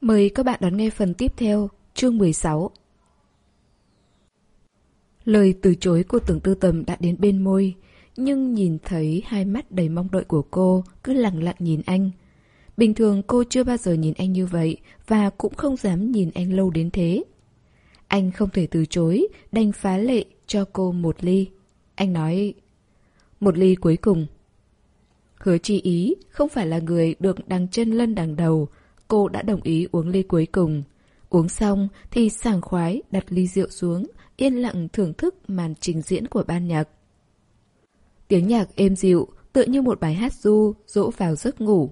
Mời các bạn đón nghe phần tiếp theo, chương 16. Lời từ chối của tưởng tư tầm đã đến bên môi, nhưng nhìn thấy hai mắt đầy mong đợi của cô cứ lặng lặng nhìn anh. Bình thường cô chưa bao giờ nhìn anh như vậy và cũng không dám nhìn anh lâu đến thế. Anh không thể từ chối, đành phá lệ cho cô một ly. Anh nói, một ly cuối cùng. Hứa chi ý không phải là người được đằng chân lân đằng đầu, cô đã đồng ý uống ly cuối cùng. Uống xong thì sảng khoái đặt ly rượu xuống, yên lặng thưởng thức màn trình diễn của ban nhạc. Tiếng nhạc êm dịu, tựa như một bài hát du, dỗ vào giấc ngủ.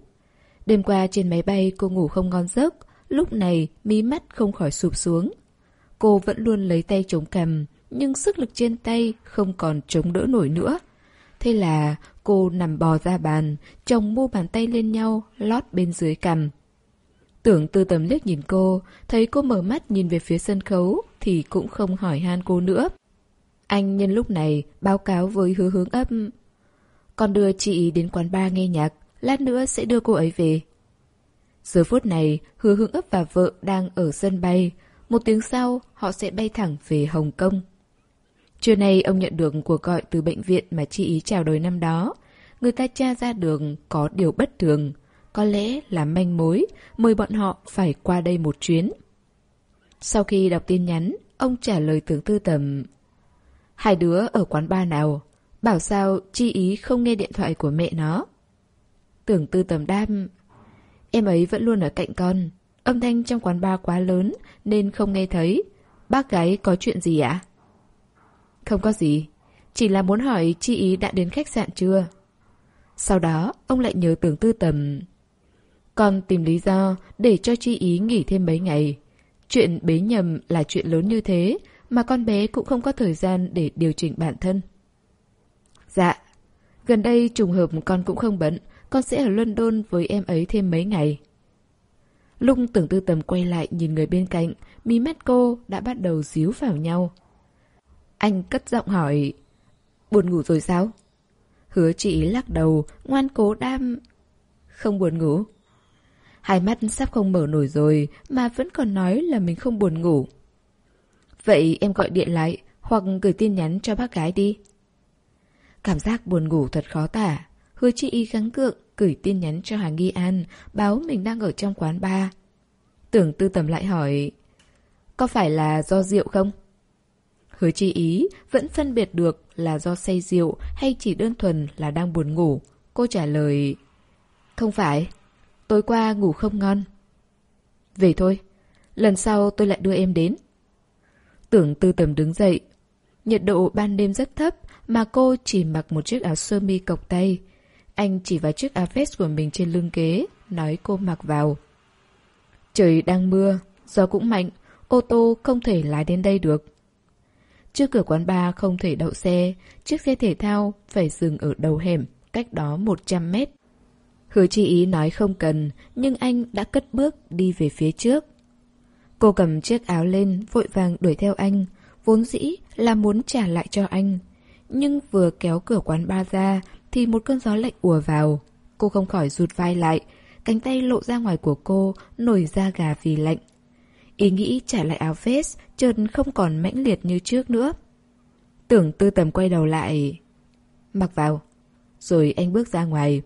Đêm qua trên máy bay cô ngủ không ngon giấc, lúc này mí mắt không khỏi sụp xuống. Cô vẫn luôn lấy tay chống cằm, nhưng sức lực trên tay không còn chống đỡ nổi nữa. Thế là cô nằm bò ra bàn, chồng mu bàn tay lên nhau, lót bên dưới cằm. Tưởng tư tầm liếc nhìn cô, thấy cô mở mắt nhìn về phía sân khấu, thì cũng không hỏi han cô nữa. Anh nhân lúc này báo cáo với hứa hướng ấp. Con đưa chị đến quán bar nghe nhạc, lát nữa sẽ đưa cô ấy về. Giờ phút này, hứa hướng ấp và vợ đang ở sân bay. Một tiếng sau, họ sẽ bay thẳng về Hồng Kông. Trưa nay ông nhận được cuộc gọi từ bệnh viện mà chị ý chào đời năm đó. Người ta tra ra đường có điều bất thường. Có lẽ là manh mối, mời bọn họ phải qua đây một chuyến. Sau khi đọc tin nhắn, ông trả lời tưởng tư tầm. Hai đứa ở quán bar nào? Bảo sao chi ý không nghe điện thoại của mẹ nó. Tưởng tư tầm đam. Em ấy vẫn luôn ở cạnh con. Âm thanh trong quán bar quá lớn nên không nghe thấy. Bác gái có chuyện gì ạ? Không có gì. Chỉ là muốn hỏi chi ý đã đến khách sạn chưa? Sau đó, ông lại nhớ tưởng tư tầm. Con tìm lý do để cho chi ý nghỉ thêm mấy ngày. Chuyện bế nhầm là chuyện lớn như thế, mà con bé cũng không có thời gian để điều chỉnh bản thân. Dạ, gần đây trùng hợp con cũng không bận, con sẽ ở London với em ấy thêm mấy ngày. lung tưởng tư tầm quay lại nhìn người bên cạnh, mí mắt cô đã bắt đầu díu vào nhau. Anh cất giọng hỏi, buồn ngủ rồi sao? Hứa chị lắc đầu, ngoan cố đam... Không buồn ngủ. Hai mắt sắp không mở nổi rồi mà vẫn còn nói là mình không buồn ngủ. Vậy em gọi điện lại hoặc gửi tin nhắn cho bác gái đi. Cảm giác buồn ngủ thật khó tả. Hứa chị y gắng cượng gửi tin nhắn cho Hà Nghi An báo mình đang ở trong quán bar. Tưởng tư tầm lại hỏi Có phải là do rượu không? Hứa chi ý vẫn phân biệt được là do say rượu hay chỉ đơn thuần là đang buồn ngủ. Cô trả lời Không phải, tối qua ngủ không ngon. Về thôi, lần sau tôi lại đưa em đến. Tưởng tư tầm đứng dậy. Nhiệt độ ban đêm rất thấp mà cô chỉ mặc một chiếc áo sơ mi cộc tay. Anh chỉ vào chiếc áo vest của mình trên lưng ghế, nói cô mặc vào. Trời đang mưa, gió cũng mạnh, ô tô không thể lái đến đây được. Trước cửa quán bar không thể đậu xe, chiếc xe thể thao phải dừng ở đầu hẻm, cách đó 100 mét. Hứa chi ý nói không cần, nhưng anh đã cất bước đi về phía trước. Cô cầm chiếc áo lên, vội vàng đuổi theo anh, vốn dĩ là muốn trả lại cho anh. Nhưng vừa kéo cửa quán bar ra, thì một cơn gió lạnh ùa vào. Cô không khỏi rụt vai lại, cánh tay lộ ra ngoài của cô, nổi da gà vì lạnh. Ý nghĩ trả lại áo vest, chợt không còn mãnh liệt như trước nữa. Tưởng tư tầm quay đầu lại. Mặc vào. Rồi anh bước ra ngoài.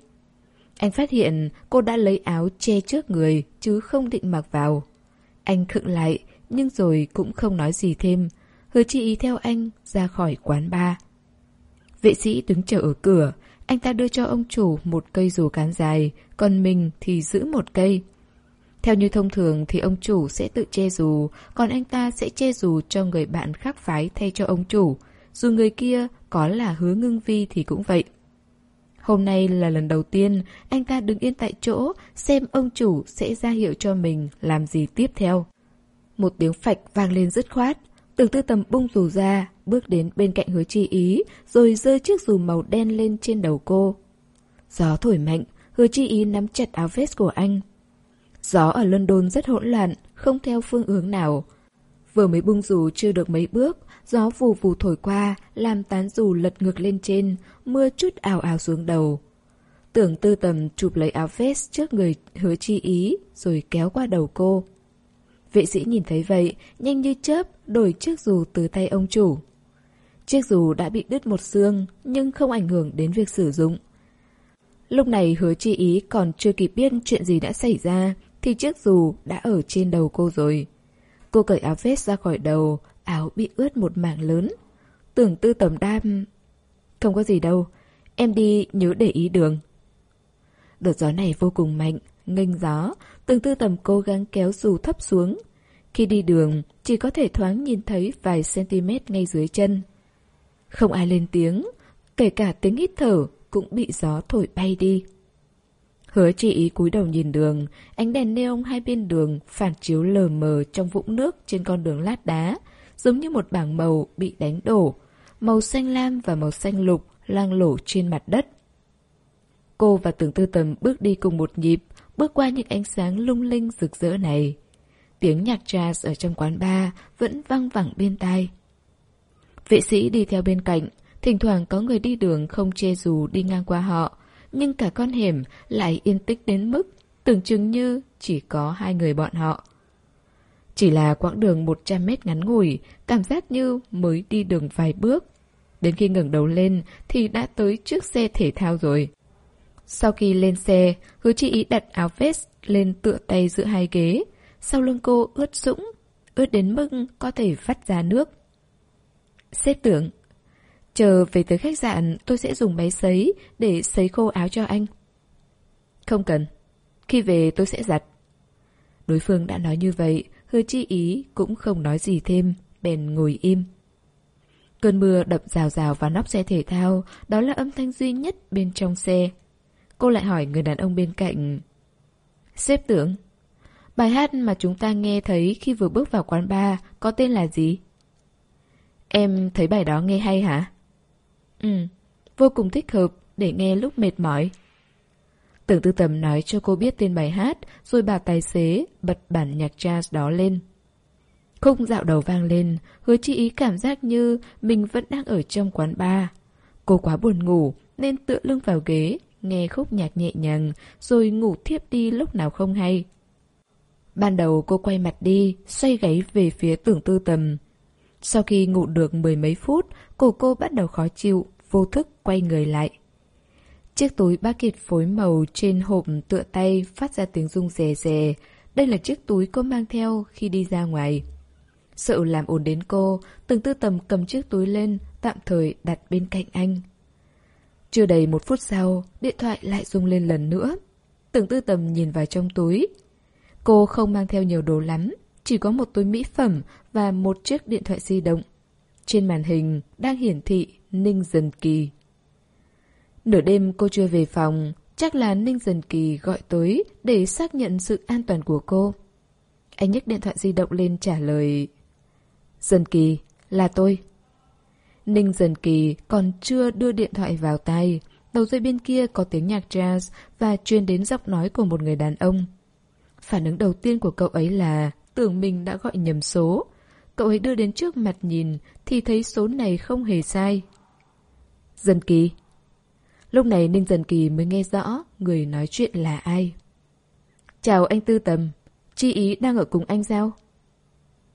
Anh phát hiện cô đã lấy áo che trước người, chứ không định mặc vào. Anh khựng lại, nhưng rồi cũng không nói gì thêm. Hứa chi ý theo anh ra khỏi quán bar. Vệ sĩ đứng chờ ở cửa, anh ta đưa cho ông chủ một cây dù cán dài, còn mình thì giữ một cây. Theo như thông thường thì ông chủ sẽ tự che dù, còn anh ta sẽ che dù cho người bạn khác phái thay cho ông chủ. Dù người kia có là hứa ngưng vi thì cũng vậy. Hôm nay là lần đầu tiên anh ta đứng yên tại chỗ xem ông chủ sẽ ra hiệu cho mình làm gì tiếp theo. Một tiếng phạch vang lên dứt khoát. Tưởng tư tầm bung dù ra, bước đến bên cạnh hứa chi ý, rồi rơi chiếc dù màu đen lên trên đầu cô. Gió thổi mạnh, hứa chi ý nắm chặt áo vest của anh. Gió ở London rất hỗn loạn, không theo phương hướng nào. Vừa mới bung dù chưa được mấy bước, gió vù vù thổi qua, làm tán dù lật ngược lên trên, mưa chút ảo ảo xuống đầu. Tưởng tư tầm chụp lấy áo vest trước người hứa chi ý rồi kéo qua đầu cô. Vệ sĩ nhìn thấy vậy, nhanh như chớp đổi chiếc dù từ tay ông chủ. Chiếc dù đã bị đứt một xương nhưng không ảnh hưởng đến việc sử dụng. Lúc này hứa chi ý còn chưa kịp biết chuyện gì đã xảy ra thì chiếc dù đã ở trên đầu cô rồi. Cô cởi áo vest ra khỏi đầu, áo bị ướt một mảng lớn. Tưởng tư tầm đam... Không có gì đâu, em đi nhớ để ý đường. Đợt gió này vô cùng mạnh, nghênh gió, tưởng tư tầm cố gắng kéo dù thấp xuống. Khi đi đường, chỉ có thể thoáng nhìn thấy vài cm ngay dưới chân. Không ai lên tiếng, kể cả tiếng hít thở cũng bị gió thổi bay đi. Hứa chị ý cúi đầu nhìn đường, ánh đèn neon hai bên đường phản chiếu lờ mờ trong vũng nước trên con đường lát đá, giống như một bảng màu bị đánh đổ. Màu xanh lam và màu xanh lục lang lổ trên mặt đất. Cô và tưởng tư tầm bước đi cùng một nhịp, bước qua những ánh sáng lung linh rực rỡ này. Tiếng nhạc jazz ở trong quán bar vẫn văng vẳng bên tai. Vệ sĩ đi theo bên cạnh, thỉnh thoảng có người đi đường không che dù đi ngang qua họ, nhưng cả con hẻm lại yên tĩnh đến mức tưởng chừng như chỉ có hai người bọn họ. Chỉ là quãng đường 100 mét ngắn ngủi, cảm giác như mới đi đường vài bước. Đến khi ngẩng đầu lên thì đã tới trước xe thể thao rồi. Sau khi lên xe, hứa chị ý đặt áo vest lên tựa tay giữa hai ghế. Sau lưng cô ướt sũng, ướt đến mức có thể vắt ra nước. Xếp tưởng, chờ về tới khách sạn tôi sẽ dùng máy sấy để sấy khô áo cho anh. Không cần, khi về tôi sẽ giặt. Đối phương đã nói như vậy, hứa chi ý cũng không nói gì thêm, bèn ngồi im. Cơn mưa đập rào rào vào nóc xe thể thao, đó là âm thanh duy nhất bên trong xe. Cô lại hỏi người đàn ông bên cạnh. Xếp tưởng, bài hát mà chúng ta nghe thấy khi vừa bước vào quán bar có tên là gì? Em thấy bài đó nghe hay hả? Ừ, vô cùng thích hợp để nghe lúc mệt mỏi. Tưởng tư tầm nói cho cô biết tên bài hát, rồi bà tài xế bật bản nhạc jazz đó lên. Khung dạo đầu vang lên, hứa chi ý cảm giác như mình vẫn đang ở trong quán bar. Cô quá buồn ngủ nên tựa lưng vào ghế, nghe khúc nhạc nhẹ nhàng, rồi ngủ thiếp đi lúc nào không hay. Ban đầu cô quay mặt đi, xoay gáy về phía tưởng tư tầm. Sau khi ngủ được mười mấy phút, cổ cô bắt đầu khó chịu, vô thức quay người lại. Chiếc túi ba kiệt phối màu trên hộp tựa tay phát ra tiếng rung rè rè. Đây là chiếc túi cô mang theo khi đi ra ngoài. Sợ làm ồn đến cô, từng tư tầm cầm chiếc túi lên, tạm thời đặt bên cạnh anh. Chưa đầy một phút sau, điện thoại lại rung lên lần nữa. Tưởng tư tầm nhìn vào trong túi. Cô không mang theo nhiều đồ lắm, chỉ có một túi mỹ phẩm và một chiếc điện thoại di động. Trên màn hình đang hiển thị Ninh Dần Kỳ. Nửa đêm cô chưa về phòng, chắc là Ninh Dần Kỳ gọi tới để xác nhận sự an toàn của cô. Anh nhấc điện thoại di động lên trả lời Dần Kỳ, là tôi. Ninh Dần Kỳ còn chưa đưa điện thoại vào tay. Đầu dây bên kia có tiếng nhạc jazz và truyền đến giọng nói của một người đàn ông. Phản ứng đầu tiên của cậu ấy là tưởng mình đã gọi nhầm số. Cậu ấy đưa đến trước mặt nhìn thì thấy số này không hề sai. Dần Kỳ. Lúc này Ninh Dần Kỳ mới nghe rõ người nói chuyện là ai. Chào anh Tư Tầm, chi ý đang ở cùng anh sao?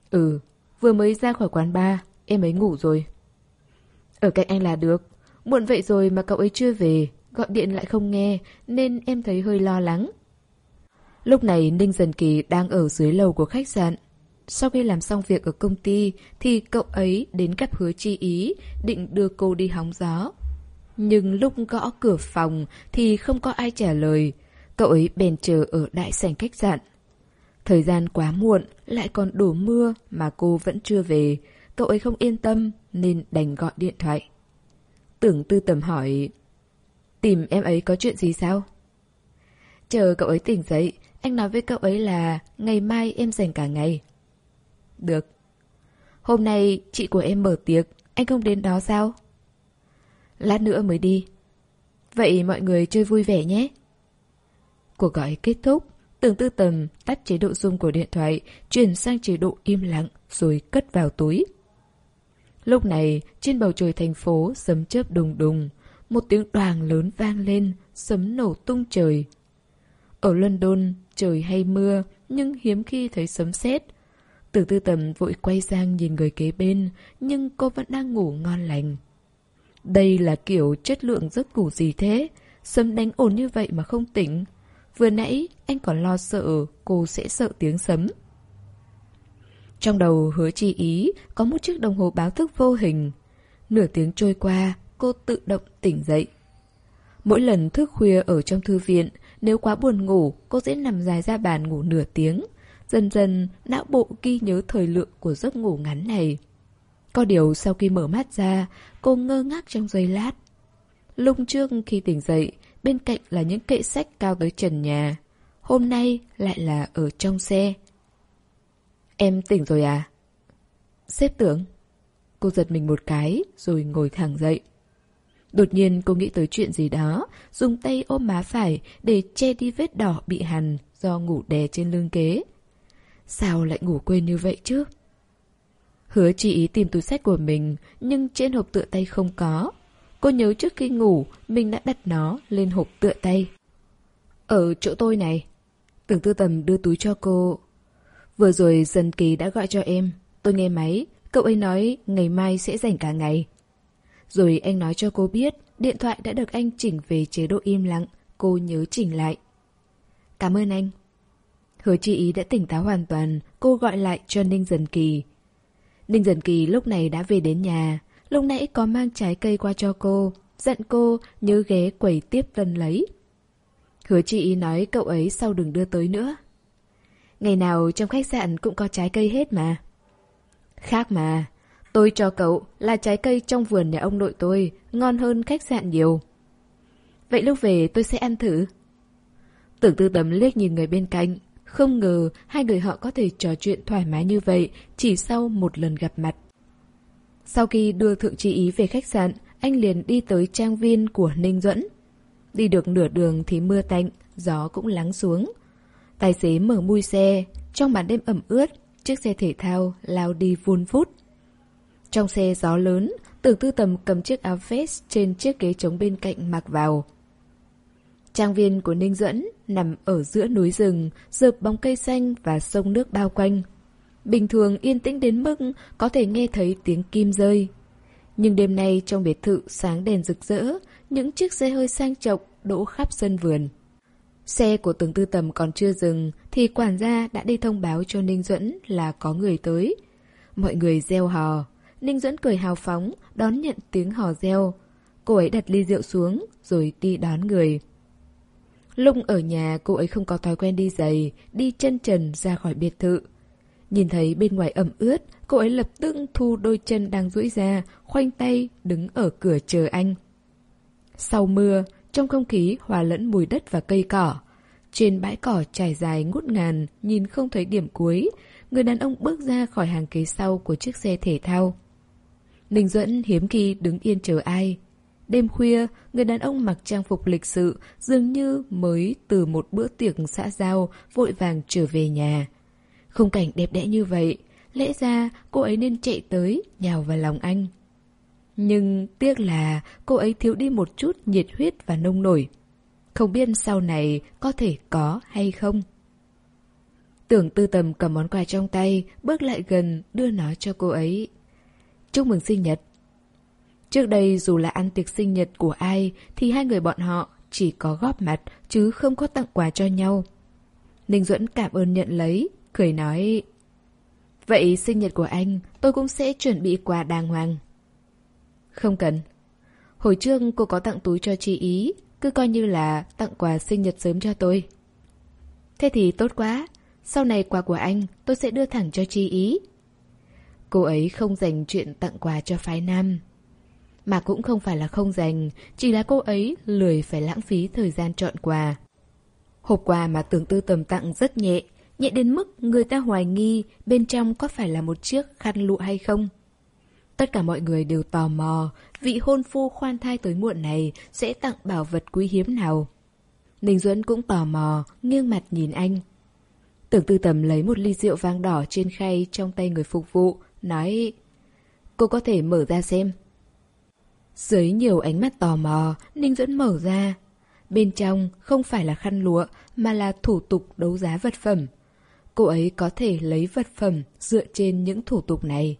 Ừ, vừa mới ra khỏi quán bar, em ấy ngủ rồi. Ở cạnh anh là được, muộn vậy rồi mà cậu ấy chưa về, gọi điện lại không nghe, nên em thấy hơi lo lắng. Lúc này Ninh Dần Kỳ đang ở dưới lầu của khách sạn. Sau khi làm xong việc ở công ty thì cậu ấy đến gặp hứa chi ý, định đưa cô đi hóng gió. Nhưng lúc gõ cửa phòng thì không có ai trả lời, cậu ấy bèn chờ ở đại sảnh khách sạn. Thời gian quá muộn, lại còn đổ mưa mà cô vẫn chưa về, cậu ấy không yên tâm nên đành gọi điện thoại. Tưởng tư tầm hỏi, tìm em ấy có chuyện gì sao? Chờ cậu ấy tỉnh dậy, anh nói với cậu ấy là ngày mai em dành cả ngày. Được. Hôm nay chị của em mở tiệc, anh không đến đó sao? Lát nữa mới đi. Vậy mọi người chơi vui vẻ nhé. Cuộc gọi kết thúc, tưởng tư tầm tắt chế độ zoom của điện thoại, chuyển sang chế độ im lặng rồi cất vào túi. Lúc này, trên bầu trời thành phố sấm chớp đùng đùng, một tiếng đoàn lớn vang lên sấm nổ tung trời. Ở London, trời hay mưa, nhưng hiếm khi thấy sấm sét. Từ tư tầm vội quay sang nhìn người kế bên, nhưng cô vẫn đang ngủ ngon lành. Đây là kiểu chất lượng giấc ngủ gì thế? Sấm đánh ồn như vậy mà không tỉnh. Vừa nãy anh còn lo sợ cô sẽ sợ tiếng sấm. Trong đầu hứa chi ý có một chiếc đồng hồ báo thức vô hình. Nửa tiếng trôi qua, cô tự động tỉnh dậy. Mỗi lần thức khuya ở trong thư viện, nếu quá buồn ngủ, cô sẽ nằm dài ra bàn ngủ nửa tiếng. Dần dần, não bộ ghi nhớ thời lượng của giấc ngủ ngắn này. Có điều sau khi mở mắt ra, cô ngơ ngác trong giây lát. Lung trước khi tỉnh dậy, bên cạnh là những kệ sách cao tới trần nhà. Hôm nay lại là ở trong xe. Em tỉnh rồi à? Xếp tưởng. Cô giật mình một cái, rồi ngồi thẳng dậy. Đột nhiên cô nghĩ tới chuyện gì đó, dùng tay ôm má phải để che đi vết đỏ bị hằn do ngủ đè trên lưng kế. Sao lại ngủ quên như vậy chứ? Hứa chi ý tìm túi sách của mình, nhưng trên hộp tựa tay không có. Cô nhớ trước khi ngủ, mình đã đặt nó lên hộp tựa tay. Ở chỗ tôi này. Tưởng tư tầm đưa túi cho cô. Vừa rồi dân kỳ đã gọi cho em. Tôi nghe máy, cậu ấy nói ngày mai sẽ rảnh cả ngày. Rồi anh nói cho cô biết điện thoại đã được anh chỉnh về chế độ im lặng, cô nhớ chỉnh lại. Cảm ơn anh. Hứa chi ý đã tỉnh táo hoàn toàn, cô gọi lại cho Ninh Dần Kỳ. Ninh Dần Kỳ lúc này đã về đến nhà, lúc nãy có mang trái cây qua cho cô, dặn cô nhớ ghé quầy tiếp tân lấy. Hứa chị nói cậu ấy sau đừng đưa tới nữa. Ngày nào trong khách sạn cũng có trái cây hết mà. Khác mà, tôi cho cậu là trái cây trong vườn nhà ông nội tôi, ngon hơn khách sạn nhiều. Vậy lúc về tôi sẽ ăn thử. Tưởng tư tấm liếc nhìn người bên cạnh, không ngờ hai người họ có thể trò chuyện thoải mái như vậy chỉ sau một lần gặp mặt. Sau khi đưa Thượng Trí Ý về khách sạn, anh liền đi tới trang viên của Ninh Duẫn. Đi được nửa đường thì mưa tạnh, gió cũng lắng xuống. Tài xế mở mui xe, trong màn đêm ẩm ướt, chiếc xe thể thao lao đi vun vút. Trong xe gió lớn, tưởng tư tầm cầm chiếc áo vest trên chiếc ghế trống bên cạnh mặc vào. Trang viên của Ninh Duẫn nằm ở giữa núi rừng, rợp bóng cây xanh và sông nước bao quanh. Bình thường yên tĩnh đến mức có thể nghe thấy tiếng kim rơi. Nhưng đêm nay trong biệt thự sáng đèn rực rỡ, những chiếc xe hơi sang trọng đỗ khắp sân vườn. Xe của tướng tư tầm còn chưa dừng thì quản gia đã đi thông báo cho Ninh Duẫn là có người tới. Mọi người reo hò. Ninh Duẫn cười hào phóng, đón nhận tiếng hò reo. Cô ấy đặt ly rượu xuống, rồi đi đón người. Lung ở nhà cô ấy không có thói quen đi giày, đi chân trần ra khỏi biệt thự. Nhìn thấy bên ngoài ẩm ướt, cô ấy lập tức thu đôi chân đang duỗi ra, khoanh tay, đứng ở cửa chờ anh. Sau mưa, trong không khí hòa lẫn mùi đất và cây cỏ. Trên bãi cỏ trải dài ngút ngàn, nhìn không thấy điểm cuối, người đàn ông bước ra khỏi hàng ghế sau của chiếc xe thể thao. Ninh Duẫn hiếm khi đứng yên chờ ai. Đêm khuya, người đàn ông mặc trang phục lịch sự, dường như mới từ một bữa tiệc xã giao, vội vàng trở về nhà. Khung cảnh đẹp đẽ như vậy, lẽ ra cô ấy nên chạy tới, nhào vào lòng anh. Nhưng tiếc là cô ấy thiếu đi một chút nhiệt huyết và nông nổi. Không biết sau này có thể có hay không. Tưởng tư tầm cầm món quà trong tay, bước lại gần, đưa nó cho cô ấy. Chúc mừng sinh nhật. Trước đây dù là ăn tiệc sinh nhật của ai thì hai người bọn họ chỉ có góp mặt chứ không có tặng quà cho nhau. Ninh Duẫn cảm ơn nhận lấy, cười nói Vậy sinh nhật của anh tôi cũng sẽ chuẩn bị quà đàng hoàng. Không cần. Hồi trước cô có tặng túi cho chị ý, cứ coi như là tặng quà sinh nhật sớm cho tôi. Thế thì tốt quá, sau này quà của anh tôi sẽ đưa thẳng cho chị ý. Cô ấy không dành chuyện tặng quà cho phái nam. Mà cũng không phải là không dành, chỉ là cô ấy lười phải lãng phí thời gian chọn quà. Hộp quà mà tưởng tư tầm tặng rất nhẹ, nhẹ đến mức người ta hoài nghi bên trong có phải là một chiếc khăn lụa hay không. Tất cả mọi người đều tò mò vị hôn phu khoan thai tới muộn này sẽ tặng bảo vật quý hiếm nào. Ninh Duẫn cũng tò mò, nghiêng mặt nhìn anh. Tưởng tư tầm lấy một ly rượu vang đỏ trên khay trong tay người phục vụ, nói Cô có thể mở ra xem. Dưới nhiều ánh mắt tò mò, Ninh Duẫn mở ra. bên trong không phải là khăn lụa mà là thủ tục đấu giá vật phẩm. Cô ấy có thể lấy vật phẩm dựa trên những thủ tục này.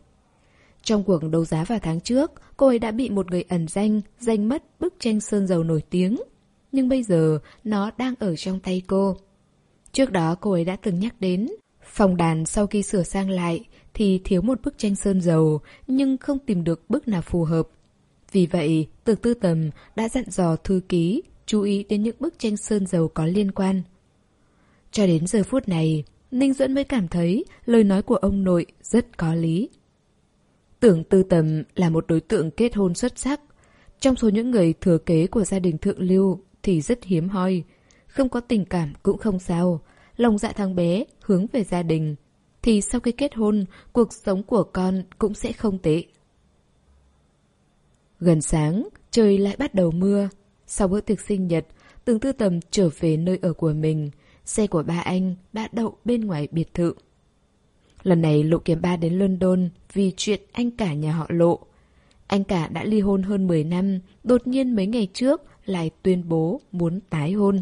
Trong cuộc đấu giá vào tháng trước, cô ấy đã bị một người ẩn danh danh mất bức tranh sơn dầu nổi tiếng. Nhưng bây giờ nó đang ở trong tay cô. Trước đó cô ấy đã từng nhắc đến, phòng đàn sau khi sửa sang lại thì thiếu một bức tranh sơn dầu nhưng không tìm được bức nào phù hợp. Vì vậy, Tưởng Tư Tầm đã dặn dò thư ký chú ý đến những bức tranh sơn dầu có liên quan. Cho đến giờ phút này, Ninh Duẫn mới cảm thấy lời nói của ông nội rất có lý. Tưởng Tư Tầm là một đối tượng kết hôn xuất sắc. Trong số những người thừa kế của gia đình thượng lưu thì rất hiếm hoi. Không có tình cảm cũng không sao. Lòng dạ thằng bé hướng về gia đình. Thì sau khi kết hôn, cuộc sống của con cũng sẽ không tệ. Gần sáng, trời lại bắt đầu mưa. Sau bữa tiệc sinh nhật, tướng Tư Tầm trở về nơi ở của mình. Xe của ba anh đã đậu bên ngoài biệt thự. Lần này Lộ Kiếm Ba đến London vì chuyện anh cả nhà họ Lộ. Anh cả đã ly hôn hơn 10 năm, đột nhiên mấy ngày trước lại tuyên bố muốn tái hôn.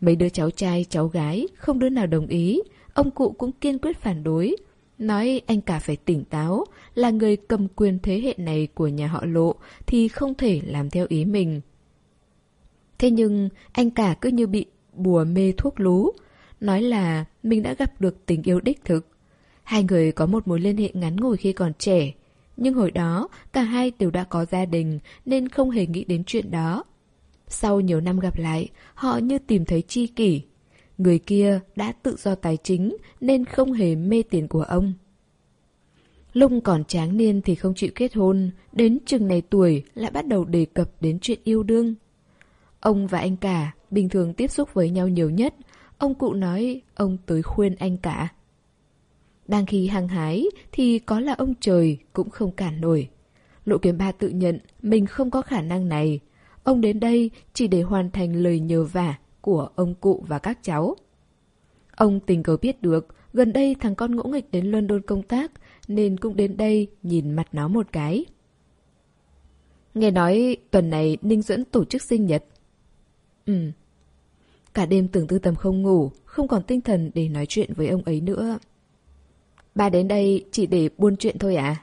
Mấy đứa cháu trai, cháu gái không đứa nào đồng ý, ông cụ cũng kiên quyết phản đối. Nói anh cả phải tỉnh táo, là người cầm quyền thế hệ này của nhà họ Lộ thì không thể làm theo ý mình. Thế nhưng anh cả cứ như bị bùa mê thuốc lú, nói là mình đã gặp được tình yêu đích thực. Hai người có một mối liên hệ ngắn ngủi khi còn trẻ, nhưng hồi đó cả hai đều đã có gia đình nên không hề nghĩ đến chuyện đó. Sau nhiều năm gặp lại, họ như tìm thấy chi kỷ. Người kia đã tự do tài chính nên không hề mê tiền của ông. Lúc còn tráng niên thì không chịu kết hôn, đến chừng này tuổi lại bắt đầu đề cập đến chuyện yêu đương. Ông và anh cả bình thường tiếp xúc với nhau nhiều nhất, ông cụ nói ông tới khuyên anh cả. Đang khi hăng hái thì có là ông trời cũng không cản nổi. Lộ kiếm ba tự nhận mình không có khả năng này. Ông đến đây chỉ để hoàn thành lời nhờ vả của ông cụ và các cháu. Ông tình cờ biết được gần đây thằng con ngỗ nghịch đến London công tác nên cũng đến đây nhìn mặt nó một cái. Nghe nói tuần này Ninh Duẫn tổ chức sinh nhật. Ừ. Cả đêm tưởng tư tầm không ngủ, không còn tinh thần để nói chuyện với ông ấy nữa. Ba đến đây chỉ để buôn chuyện thôi à?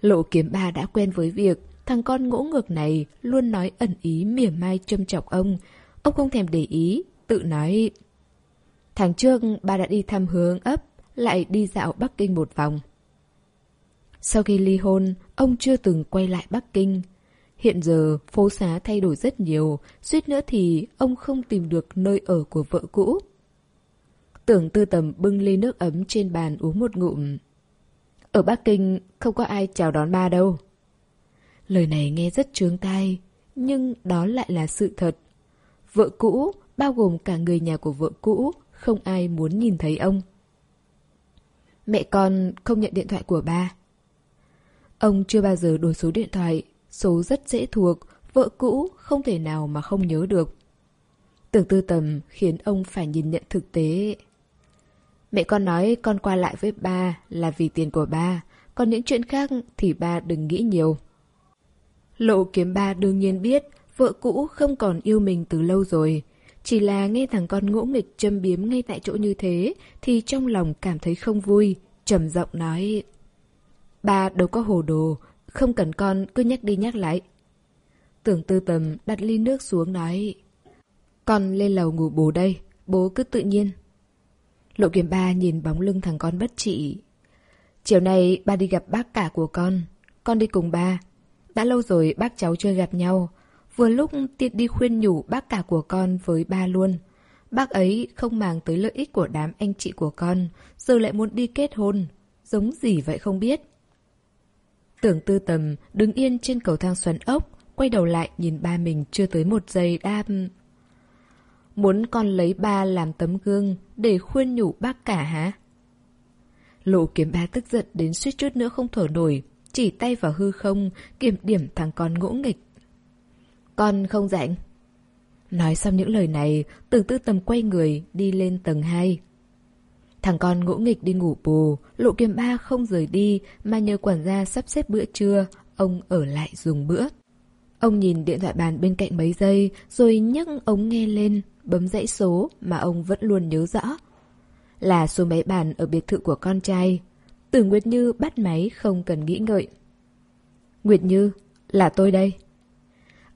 Lộ kiếm ba đã quen với việc thằng con ngỗ ngược này luôn nói ẩn ý mỉa mai châm chọc ông. Ông không thèm để ý, tự nói. Tháng trước ba đã đi thăm hướng ấp, lại đi dạo Bắc Kinh một vòng. Sau khi ly hôn, ông chưa từng quay lại Bắc Kinh. Hiện giờ, phố xá thay đổi rất nhiều, suýt nữa thì ông không tìm được nơi ở của vợ cũ. Tưởng tư tầm bưng ly nước ấm trên bàn uống một ngụm. Ở Bắc Kinh không có ai chào đón ba đâu. Lời này nghe rất trướng tai, nhưng đó lại là sự thật. Vợ cũ, bao gồm cả người nhà của vợ cũ, không ai muốn nhìn thấy ông. Mẹ con không nhận điện thoại của ba. Ông chưa bao giờ đổi số điện thoại, số rất dễ thuộc, vợ cũ không thể nào mà không nhớ được. Tưởng tư tầm khiến ông phải nhìn nhận thực tế. Mẹ con nói con qua lại với ba là vì tiền của ba, còn những chuyện khác thì ba đừng nghĩ nhiều. Lộ kiếm ba đương nhiên biết vợ cũ không còn yêu mình từ lâu rồi. Chỉ là nghe thằng con ngỗ nghịch châm biếm ngay tại chỗ như thế thì trong lòng cảm thấy không vui, trầm giọng nói. Ba đâu có hồ đồ, không cần con cứ nhắc đi nhắc lại. Tưởng tư tầm đặt ly nước xuống nói. Con lên lầu ngủ bố đây, bố cứ tự nhiên. Lộ kiểm ba nhìn bóng lưng thằng con bất trị. Chiều nay ba đi gặp bác cả của con. Con đi cùng ba. Đã lâu rồi bác cháu chưa gặp nhau. Vừa lúc tiện đi khuyên nhủ bác cả của con với ba luôn. Bác ấy không màng tới lợi ích của đám anh chị của con, giờ lại muốn đi kết hôn. Giống gì vậy không biết. Tưởng tư tầm đứng yên trên cầu thang xoắn ốc, quay đầu lại nhìn ba mình chưa tới một giây đam. Muốn con lấy ba làm tấm gương để khuyên nhủ bác cả hả? Lộ kiếm ba tức giận đến suýt chút nữa không thở nổi, chỉ tay vào hư không, kiểm điểm thằng con ngỗ nghịch. Con không rảnh. Nói xong những lời này, tưởng tư tầm quay người, đi lên tầng 2. Thằng con ngỗ nghịch đi ngủ bù, lộ kiếm ba không rời đi mà nhờ quản gia sắp xếp bữa trưa, ông ở lại dùng bữa. Ông nhìn điện thoại bàn bên cạnh mấy giây, rồi nhấc ống nghe lên, bấm dãy số mà ông vẫn luôn nhớ rõ. Là số máy bàn ở biệt thự của con trai. Tử Nguyệt Như bắt máy không cần nghĩ ngợi. Nguyệt Như, là tôi đây.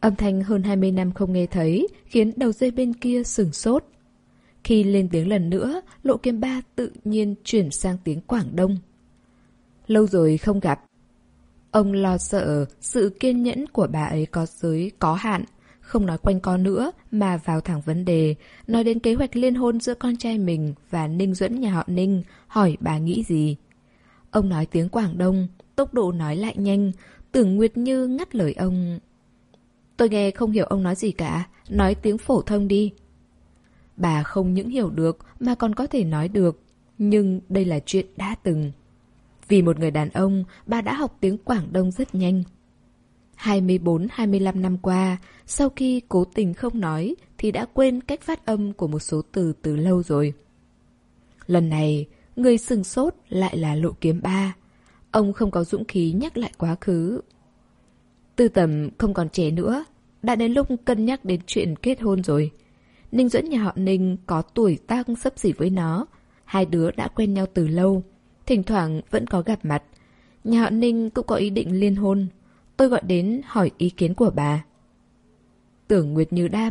Âm thanh hơn 20 năm không nghe thấy, khiến đầu dây bên kia sừng sốt. Khi lên tiếng lần nữa, lộ kiếm ba tự nhiên chuyển sang tiếng Quảng Đông. Lâu rồi không gặp. Ông lo sợ sự kiên nhẫn của bà ấy có giới có hạn, không nói quanh co nữa mà vào thẳng vấn đề, nói đến kế hoạch liên hôn giữa con trai mình và Ninh Duẫn nhà họ Ninh, hỏi bà nghĩ gì. Ông nói tiếng Quảng Đông, tốc độ nói lại nhanh, tưởng Nguyệt Như ngắt lời ông. Tôi nghe không hiểu ông nói gì cả, nói tiếng phổ thông đi. Bà không những hiểu được mà còn có thể nói được, nhưng đây là chuyện đã từng. Vì một người đàn ông, bà đã học tiếng Quảng Đông rất nhanh. 24-25 năm qua, sau khi cố tình không nói thì đã quên cách phát âm của một số từ từ lâu rồi. Lần này, người sừng sốt lại là lộ kiếm ba. Ông không có dũng khí nhắc lại quá khứ. Tư tầm không còn trẻ nữa, đã đến lúc cân nhắc đến chuyện kết hôn rồi. Ninh Duẫn nhà họ Ninh có tuổi tác sấp xỉ với nó. Hai đứa đã quen nhau từ lâu, thỉnh thoảng vẫn có gặp mặt. Nhà họ Ninh cũng có ý định liên hôn. Tôi gọi đến hỏi ý kiến của bà. Tưởng Nguyệt Như đáp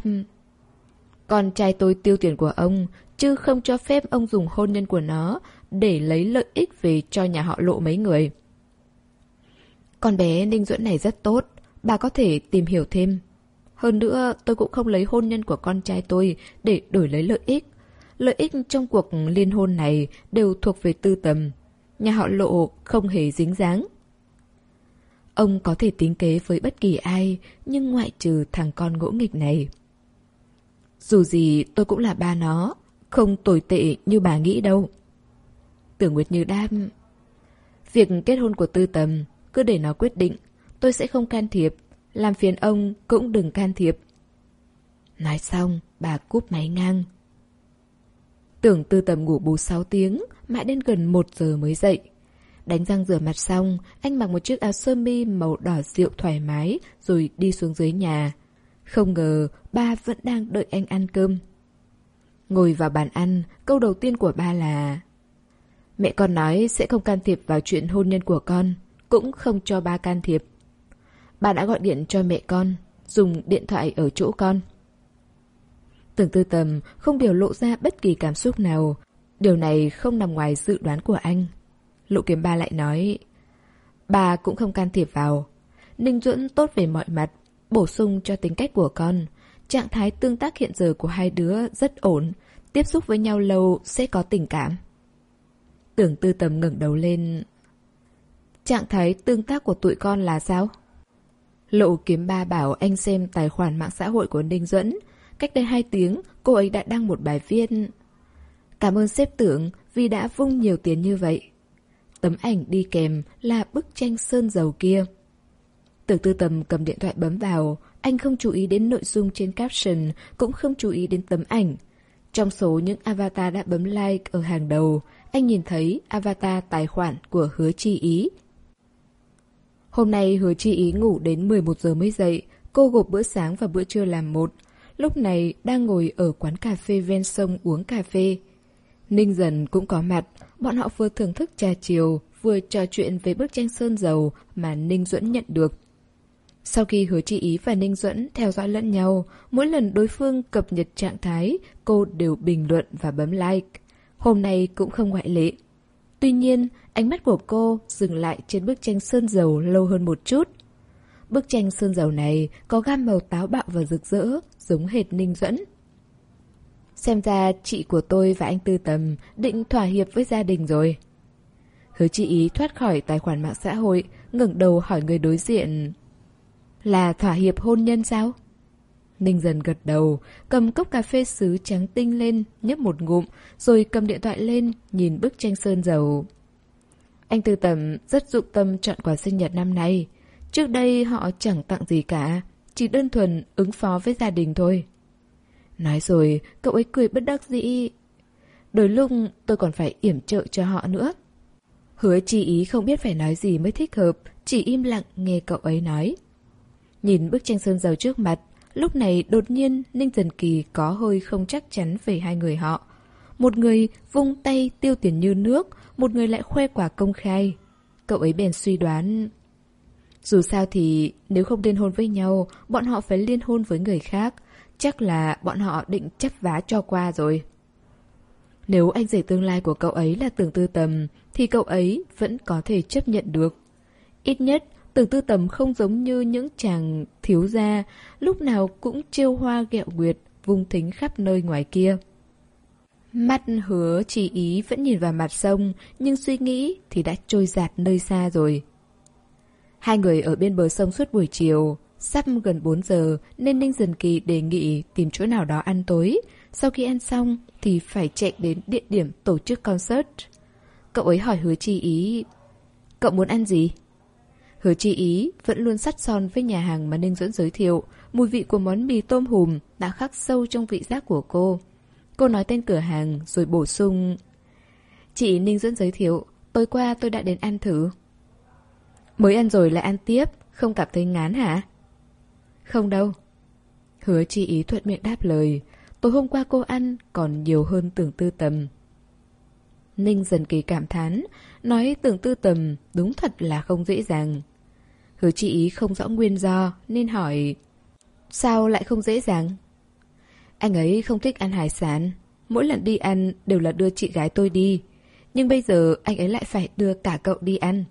Con trai tôi tiêu tiền của ông Chứ không cho phép ông dùng hôn nhân của nó Để lấy lợi ích về cho nhà họ lộ mấy người Con bé Ninh Duẫn này rất tốt Bà có thể tìm hiểu thêm Hơn nữa tôi cũng không lấy hôn nhân của con trai tôi Để đổi lấy lợi ích Lợi ích trong cuộc liên hôn này Đều thuộc về tư tầm Nhà họ lộ không hề dính dáng Ông có thể tính kế với bất kỳ ai, nhưng ngoại trừ thằng con ngỗ nghịch này. Dù gì tôi cũng là ba nó, không tồi tệ như bà nghĩ đâu. Tưởng Nguyệt Như đam. Việc kết hôn của tư tầm, cứ để nó quyết định, tôi sẽ không can thiệp, làm phiền ông cũng đừng can thiệp. Nói xong, bà cúp máy ngang. Tưởng tư tầm ngủ bù 6 tiếng, mãi đến gần 1 giờ mới dậy. Đánh răng rửa mặt xong, anh mặc một chiếc áo sơ mi màu đỏ rượu thoải mái rồi đi xuống dưới nhà. Không ngờ ba vẫn đang đợi anh ăn cơm. Ngồi vào bàn ăn, câu đầu tiên của ba là Mẹ con nói sẽ không can thiệp vào chuyện hôn nhân của con, cũng không cho ba can thiệp bà đã gọi điện cho mẹ con, dùng điện thoại ở chỗ con. Tưởng tư tầm không biểu lộ ra bất kỳ cảm xúc nào. Điều này không nằm ngoài dự đoán của anh. Lộ kiếm ba lại nói Bà cũng không can thiệp vào Ninh Duẫn tốt về mọi mặt Bổ sung cho tính cách của con Trạng thái tương tác hiện giờ của hai đứa rất ổn Tiếp xúc với nhau lâu sẽ có tình cảm Tưởng tư tầm ngẩng đầu lên Trạng thái tương tác của tụi con là sao? Lộ kiếm ba bảo anh xem tài khoản mạng xã hội của Ninh Duẫn Cách đây hai tiếng, cô ấy đã đăng một bài viết Cảm ơn sếp tưởng vì đã vung nhiều tiền như vậy Tấm ảnh đi kèm là bức tranh sơn dầu kia. Tưởng tư tầm cầm điện thoại bấm vào, anh không chú ý đến nội dung trên caption, cũng không chú ý đến tấm ảnh. Trong số những avatar đã bấm like ở hàng đầu, anh nhìn thấy avatar tài khoản của hứa chi ý. Hôm nay hứa chi ý ngủ đến 11 giờ mới dậy, cô gộp bữa sáng và bữa trưa làm một. Lúc này đang ngồi ở quán cà phê ven sông uống cà phê. Ninh dần cũng có mặt, bọn họ vừa thưởng thức trà chiều, vừa trò chuyện về bức tranh sơn dầu mà Ninh Duẫn nhận được. Sau khi hứa Chi ý và Ninh Duẫn theo dõi lẫn nhau, mỗi lần đối phương cập nhật trạng thái, cô đều bình luận và bấm like. Hôm nay cũng không ngoại lệ. Tuy nhiên, ánh mắt của cô dừng lại trên bức tranh sơn dầu lâu hơn một chút. Bức tranh sơn dầu này có gam màu táo bạo và rực rỡ, giống hệt Ninh dẫn Xem ra chị của tôi và anh Tư Tầm định thỏa hiệp với gia đình rồi. Hứa chị ý thoát khỏi tài khoản mạng xã hội, ngẩng đầu hỏi người đối diện. Là thỏa hiệp hôn nhân sao? Ninh dần gật đầu, cầm cốc cà phê sứ trắng tinh lên, nhấp một ngụm, rồi cầm điện thoại lên, nhìn bức tranh sơn dầu. Anh Tư Tầm rất dụng tâm chọn quà sinh nhật năm nay. Trước đây họ chẳng tặng gì cả, chỉ đơn thuần ứng phó với gia đình thôi. Nói rồi, cậu ấy cười bất đắc dĩ. Đôi lúc tôi còn phải yểm trợ cho họ nữa. Hứa chi ý không biết phải nói gì mới thích hợp, chỉ im lặng nghe cậu ấy nói. Nhìn bức tranh sơn dầu trước mặt, lúc này đột nhiên Ninh thần Kỳ có hơi không chắc chắn về hai người họ. Một người vung tay tiêu tiền như nước, một người lại khoe quả công khai. Cậu ấy bèn suy đoán... Dù sao thì nếu không liên hôn với nhau, bọn họ phải liên hôn với người khác. Chắc là bọn họ định chấp vá cho qua rồi. Nếu anh rể tương lai của cậu ấy là tưởng tư tầm, thì cậu ấy vẫn có thể chấp nhận được. Ít nhất, tưởng tư tầm không giống như những chàng thiếu gia, lúc nào cũng trêu hoa ghẹo nguyệt, vung thính khắp nơi ngoài kia. Mắt hứa chỉ ý vẫn nhìn vào mặt sông, nhưng suy nghĩ thì đã trôi giạt nơi xa rồi. Hai người ở bên bờ sông suốt buổi chiều, sắp gần 4 giờ nên Ninh Dần Kỳ đề nghị tìm chỗ nào đó ăn tối. Sau khi ăn xong thì phải chạy đến địa điểm tổ chức concert. Cậu ấy hỏi hứa chi ý, cậu muốn ăn gì? Hứa chi ý vẫn luôn sắt son với nhà hàng mà Ninh Duẫn giới thiệu. Mùi vị của món mì tôm hùm đã khắc sâu trong vị giác của cô. Cô nói tên cửa hàng rồi bổ sung, Chị Ninh Duẫn giới thiệu, Tối qua tôi đã đến ăn thử Mới ăn rồi lại ăn tiếp, Không cảm thấy ngán hả? Không đâu Hứa chi ý thuận miệng đáp lời, Tối hôm qua cô ăn còn nhiều hơn tưởng tư tầm Ninh dần kỳ cảm thán Nói tưởng tư tầm đúng thật là không dễ dàng Hứa chị ý không rõ nguyên do Nên hỏi Sao lại không dễ dàng? Anh ấy không thích ăn hải sản. Mỗi lần đi ăn đều là đưa chị gái tôi đi. Nhưng bây giờ anh ấy lại phải đưa cả cậu đi ăn.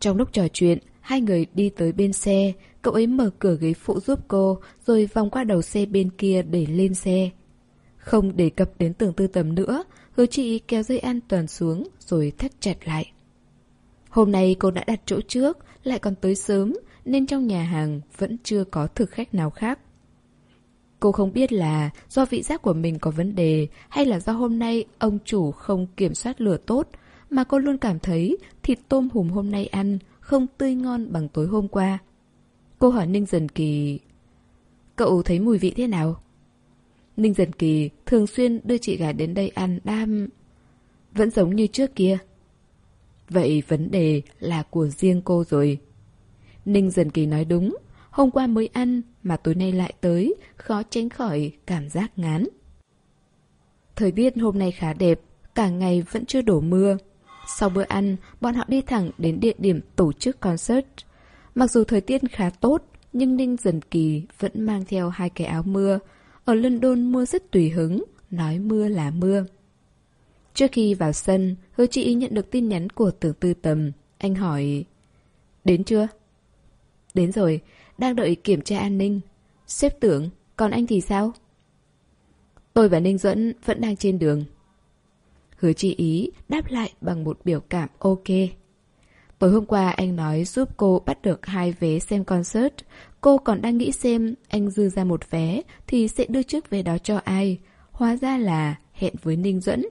Trong lúc trò chuyện, hai người đi tới bên xe, cậu ấy mở cửa ghế phụ giúp cô, rồi vòng qua đầu xe bên kia để lên xe. Không đề cập đến tưởng tư tầm nữa, hứa chị kéo dây an toàn xuống rồi thắt chặt lại. Hôm nay cô đã đặt chỗ trước, lại còn tới sớm, nên trong nhà hàng vẫn chưa có thực khách nào khác. Cô không biết là do vị giác của mình có vấn đề hay là do hôm nay ông chủ không kiểm soát lửa tốt, mà cô luôn cảm thấy thịt tôm hùm hôm nay ăn không tươi ngon bằng tối hôm qua. Cô hỏi Ninh Dần Kỳ... Cậu thấy mùi vị thế nào? Ninh Dần Kỳ thường xuyên đưa chị gái đến đây ăn đam... Vẫn giống như trước kia. Vậy vấn đề là của riêng cô rồi. Ninh Dần Kỳ nói đúng, Hôm qua mới ăn mà tối nay lại tới, khó tránh khỏi cảm giác ngán. Thời tiết hôm nay khá đẹp, cả ngày vẫn chưa đổ mưa. Sau bữa ăn, bọn họ đi thẳng đến địa điểm tổ chức concert. Mặc dù thời tiết khá tốt, nhưng Ninh Dần Kỳ vẫn mang theo hai cái áo mưa. Ở London mưa rất tùy hứng, nói mưa là mưa. Trước khi vào sân, hứa chị nhận được tin nhắn của tưởng tư tầm. Anh hỏi... Đến chưa? Đến rồi, đang đợi kiểm tra an ninh. Xếp tưởng, còn anh thì sao? Tôi và Ninh Duẫn vẫn đang trên đường. Hứa chi ý đáp lại bằng một biểu cảm ok. Tối hôm qua anh nói giúp cô bắt được hai vé xem concert. Cô còn đang nghĩ xem anh dư ra một vé thì sẽ đưa trước vé đó cho ai. Hóa ra là hẹn với Ninh Duẫn.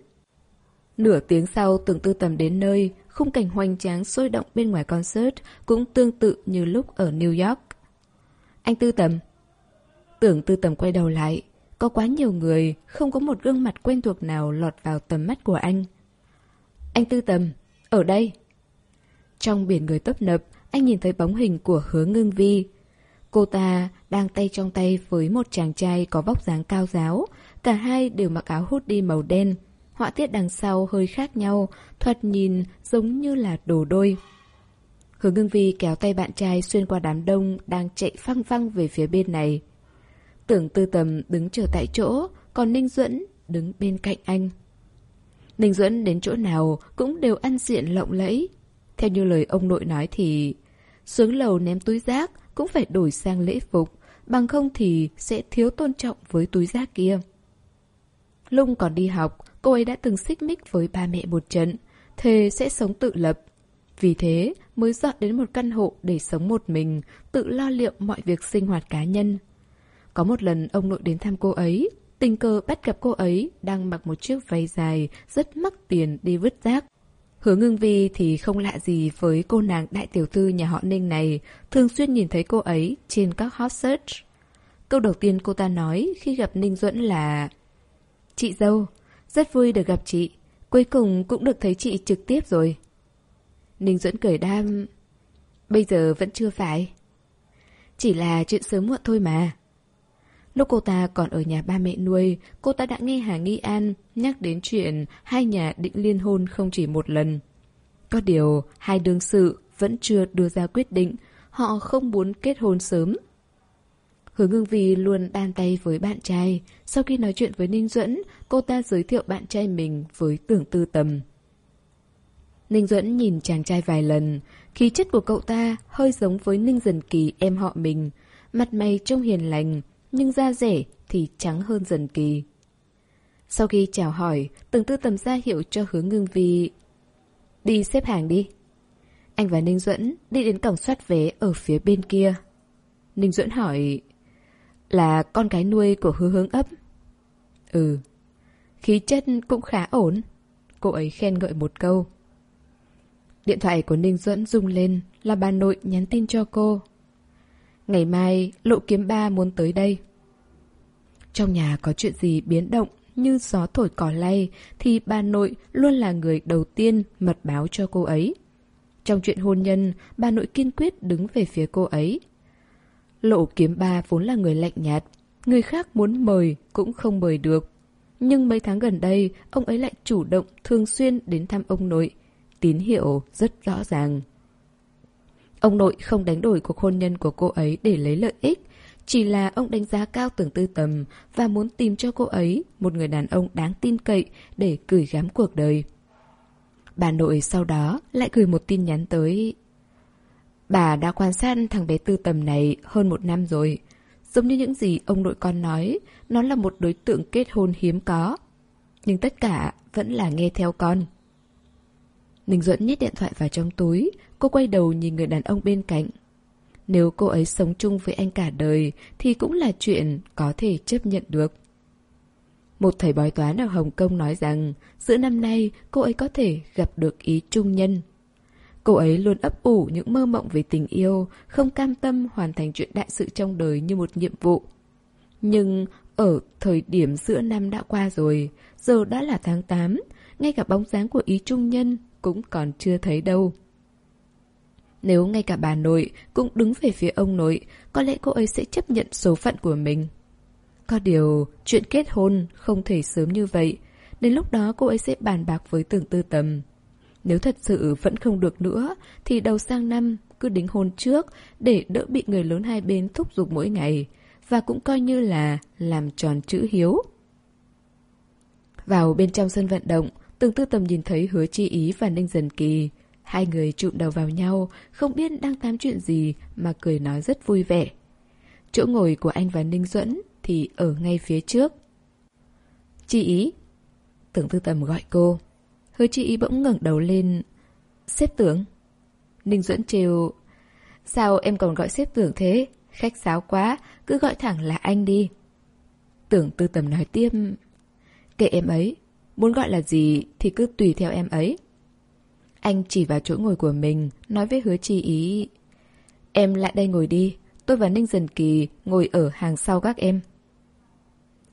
Nửa tiếng sau tưởng tư tầm đến nơi, khung cảnh hoành tráng sôi động bên ngoài concert cũng tương tự như lúc ở New York. Anh Tư Tầm. Tưởng Tư Tầm quay đầu lại. Có quá nhiều người, không có một gương mặt quen thuộc nào lọt vào tầm mắt của anh. Anh Tư Tầm, ở đây. Trong biển người tấp nập, anh nhìn thấy bóng hình của hứa ngưng vi. Cô ta đang tay trong tay với một chàng trai có vóc dáng cao giáo. Cả hai đều mặc áo hút đi màu đen. Họa tiết đằng sau hơi khác nhau, thoạt nhìn giống như là đồ đôi. Hứa ngưng vi kéo tay bạn trai xuyên qua đám đông đang chạy phăng phăng về phía bên này. Tưởng tư tầm đứng chờ tại chỗ, còn Ninh Duẫn đứng bên cạnh anh. Ninh Duẫn đến chỗ nào cũng đều ăn diện lộng lẫy. Theo như lời ông nội nói thì xuống lầu ném túi rác cũng phải đổi sang lễ phục, bằng không thì sẽ thiếu tôn trọng với túi rác kia. Lung còn đi học, cô ấy đã từng xích mích với ba mẹ một trận, thề sẽ sống tự lập, vì thế mới dọn đến một căn hộ để sống một mình, tự lo liệu mọi việc sinh hoạt cá nhân. Có một lần ông nội đến thăm cô ấy, tình cờ bắt gặp cô ấy đang mặc một chiếc váy dài rất mắc tiền đi vứt rác. Hứa ngưng vi thì không lạ gì với cô nàng đại tiểu thư nhà họ Ninh này, thường xuyên nhìn thấy cô ấy trên các hot search. Câu đầu tiên cô ta nói khi gặp Ninh Duẫn là Chị dâu, rất vui được gặp chị, cuối cùng cũng được thấy chị trực tiếp rồi. Ninh Duẫn cười đam Bây giờ vẫn chưa phải Chỉ là chuyện sớm muộn thôi mà. Lúc cô ta còn ở nhà ba mẹ nuôi, cô ta đã nghe Hà Nghi An nhắc đến chuyện hai nhà định liên hôn không chỉ một lần. Có điều, hai đương sự vẫn chưa đưa ra quyết định, họ không muốn kết hôn sớm. Hứa ngưng vì luôn đan tay với bạn trai. Sau khi nói chuyện với Ninh Duẫn, cô ta giới thiệu bạn trai mình với tưởng tư tầm. Ninh Duẫn nhìn chàng trai vài lần, khí chất của cậu ta hơi giống với Ninh Dần Kỳ em họ mình. Mặt mày trông hiền lành, nhưng da rẻ thì trắng hơn Dần Kỳ. Sau khi chào hỏi, tưởng tư tầm ra hiệu cho hướng ngưng vi Đi xếp hàng đi. Anh và Ninh Duẫn đi đến cổng soát vé ở phía bên kia. Ninh Duẫn hỏi Là con cái nuôi của hứa hướng ấp Ừ Khí chất cũng khá ổn Cô ấy khen ngợi một câu Điện thoại của Ninh Duẫn rung lên Là bà nội nhắn tin cho cô Ngày mai, Lộ Kiếm Ba muốn tới đây. Trong nhà có chuyện gì biến động, Như gió thổi cỏ lay, Thì bà nội luôn là người đầu tiên Mật báo cho cô ấy. Trong chuyện hôn nhân, Bà nội kiên quyết đứng về phía cô ấy. Lộ Kiếm Ba vốn là người lạnh nhạt, Người khác muốn mời cũng không mời được. Nhưng mấy tháng gần đây, Ông ấy lại chủ động thường xuyên đến thăm ông nội, tín hiệu rất rõ ràng. Ông nội không đánh đổi cuộc hôn nhân của cô ấy để lấy lợi ích, chỉ là ông đánh giá cao tưởng tư tầm và muốn tìm cho cô ấy một người đàn ông đáng tin cậy để gửi gắm cuộc đời. Bà nội sau đó lại gửi một tin nhắn tới. Bà đã quan sát thằng bé tư tầm này hơn một năm rồi. Giống như những gì ông nội con nói, nó là một đối tượng kết hôn hiếm có. Nhưng tất cả vẫn là nghe theo con. Ninh Duẫn nhét điện thoại vào trong túi, cô quay đầu nhìn người đàn ông bên cạnh. Nếu cô ấy sống chung với anh cả đời thì cũng là chuyện có thể chấp nhận được. Một thầy bói toán ở Hồng Kông nói rằng giữa năm nay cô ấy có thể gặp được ý trung nhân. Cô ấy luôn ấp ủ những mơ mộng về tình yêu, không cam tâm hoàn thành chuyện đại sự trong đời như một nhiệm vụ. Nhưng ở thời điểm giữa năm đã qua rồi, giờ đã là tháng 8, ngay cả bóng dáng của ý trung nhân cũng còn chưa thấy đâu. Nếu ngay cả bà nội cũng đứng về phía ông nội, có lẽ cô ấy sẽ chấp nhận số phận của mình. Có điều, chuyện kết hôn không thể sớm như vậy. Đến lúc đó cô ấy sẽ bàn bạc với tưởng tư tầm. Nếu thật sự vẫn không được nữa, thì đầu sang năm cứ đính hôn trước để đỡ bị người lớn hai bên thúc giục mỗi ngày. Và cũng coi như là làm tròn chữ hiếu. Vào bên trong sân vận động, Từng tư tầm nhìn thấy hứa chi ý và ninh dần kỳ. Hai người trụm đầu vào nhau, không biết đang tám chuyện gì mà cười nói rất vui vẻ. Chỗ ngồi của anh và Ninh Duẫn thì ở ngay phía trước. Chị ý. Tưởng tư tầm gọi cô. Hứa chị ý bỗng ngẩng đầu lên. Xếp tưởng. Ninh Duẫn trêu. Sao em còn gọi xếp tưởng thế? Khách sáo quá, cứ gọi thẳng là anh đi. Tưởng tư tầm nói tiếp. Kệ em ấy, Muốn gọi là gì thì cứ tùy theo em ấy. Anh chỉ vào chỗ ngồi của mình, nói với hứa chi ý. Em lại đây ngồi đi, tôi và Ninh Dần Kỳ ngồi ở hàng sau các em.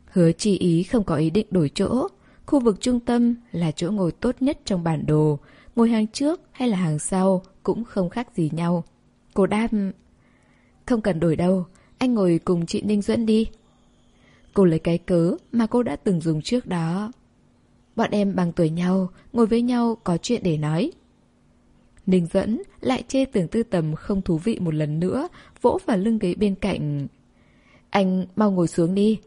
Hứa chi ý không có ý định đổi chỗ. Khu vực trung tâm là chỗ ngồi tốt nhất trong bản đồ. Ngồi hàng trước hay là hàng sau cũng không khác gì nhau. Cô đáp... Không cần đổi đâu, anh ngồi cùng chị Ninh Duẫn đi. Cô lấy cái cớ mà cô đã từng dùng trước đó. Bọn em bằng tuổi nhau, ngồi với nhau có chuyện để nói. Ninh dẫn lại chê tưởng tư tầm không thú vị một lần nữa, vỗ vào lưng ghế bên cạnh. Anh mau ngồi xuống đi.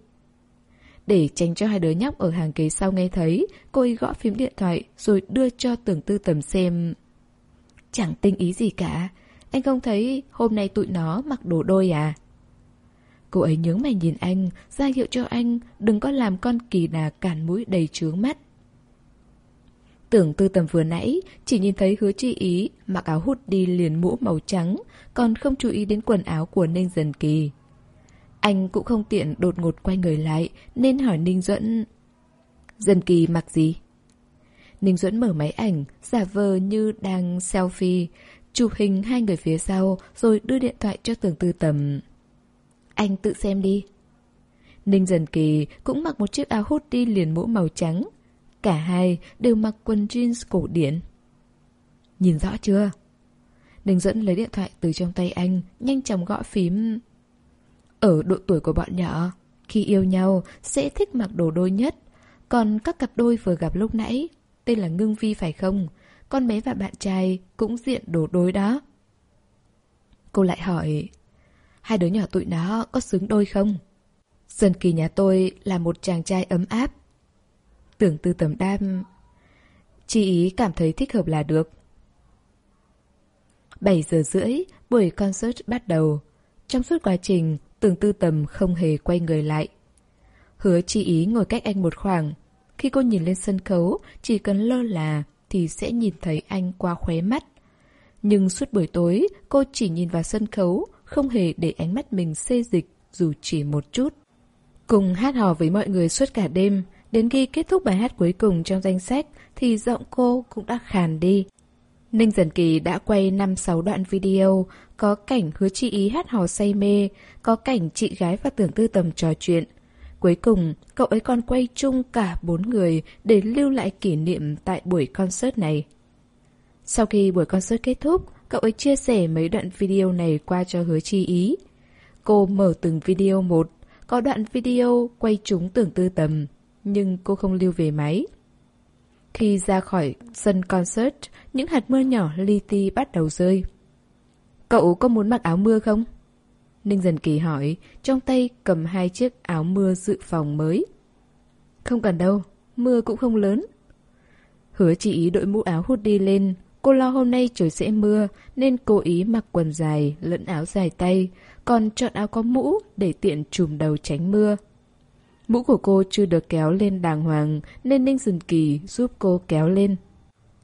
Để tránh cho hai đứa nhóc ở hàng ghế sau nghe thấy, cô ấy gõ phím điện thoại rồi đưa cho tưởng tư tầm xem. Chẳng tinh ý gì cả, anh không thấy hôm nay tụi nó mặc đồ đôi à? Cô ấy nhướng mày nhìn anh, ra hiệu cho anh đừng có làm con kỳ đà cản mũi đầy trướng mắt. Tưởng tư tầm vừa nãy, chỉ nhìn thấy hứa chi ý, mặc áo hút đi liền mũ màu trắng, còn không chú ý đến quần áo của Ninh Dần Kỳ. Anh cũng không tiện đột ngột quay người lại, nên hỏi Ninh Duẫn... Dần Kỳ mặc gì? Ninh Duẫn mở máy ảnh, giả vờ như đang selfie, chụp hình hai người phía sau, rồi đưa điện thoại cho tưởng tư tầm. Anh tự xem đi. Ninh Dần Kỳ cũng mặc một chiếc áo hút đi liền mũ màu trắng, Cả hai đều mặc quần jeans cổ điển. Nhìn rõ chưa? Đình dẫn lấy điện thoại từ trong tay anh, nhanh chóng gõ phím. Ở độ tuổi của bọn nhỏ, khi yêu nhau sẽ thích mặc đồ đôi nhất. Còn các cặp đôi vừa gặp lúc nãy, tên là Ngưng Vi phải không? Con bé và bạn trai cũng diện đồ đôi đó. Cô lại hỏi, hai đứa nhỏ tụi nó có xứng đôi không? Dân kỳ nhà tôi là một chàng trai ấm áp. Tưởng tư tầm đam... Chị ý cảm thấy thích hợp là được. 7 giờ rưỡi, buổi concert bắt đầu. Trong suốt quá trình, tưởng tư tầm không hề quay người lại. Hứa chi ý ngồi cách anh một khoảng. Khi cô nhìn lên sân khấu, chỉ cần lơ là thì sẽ nhìn thấy anh qua khóe mắt. Nhưng suốt buổi tối, cô chỉ nhìn vào sân khấu, không hề để ánh mắt mình xê dịch dù chỉ một chút. Cùng hát hò với mọi người suốt cả đêm, đến khi kết thúc bài hát cuối cùng trong danh sách thì giọng cô cũng đã khàn đi. Ninh Dần Kỳ đã quay 5-6 đoạn video, có cảnh hứa chị ý hát hò say mê, có cảnh chị gái và tưởng tư tầm trò chuyện. Cuối cùng, cậu ấy còn quay chung cả bốn người để lưu lại kỷ niệm tại buổi concert này. Sau khi buổi concert kết thúc, cậu ấy chia sẻ mấy đoạn video này qua cho hứa chi ý. Cô mở từng video một, có đoạn video quay chúng tưởng tư tầm, nhưng cô không lưu về máy. Khi ra khỏi sân concert, những hạt mưa nhỏ li ti bắt đầu rơi. Cậu có muốn mặc áo mưa không? Ninh Dần Kỳ hỏi, trong tay cầm hai chiếc áo mưa dự phòng mới. Không cần đâu, mưa cũng không lớn. Hứa chỉ ý đội mũ áo hút đi lên, cô lo hôm nay trời sẽ mưa nên cố ý mặc quần dài lẫn áo dài tay, còn chọn áo có mũ để tiện trùm đầu tránh mưa. Mũ của cô chưa được kéo lên đàng hoàng nên Ninh Dần Kỳ giúp cô kéo lên.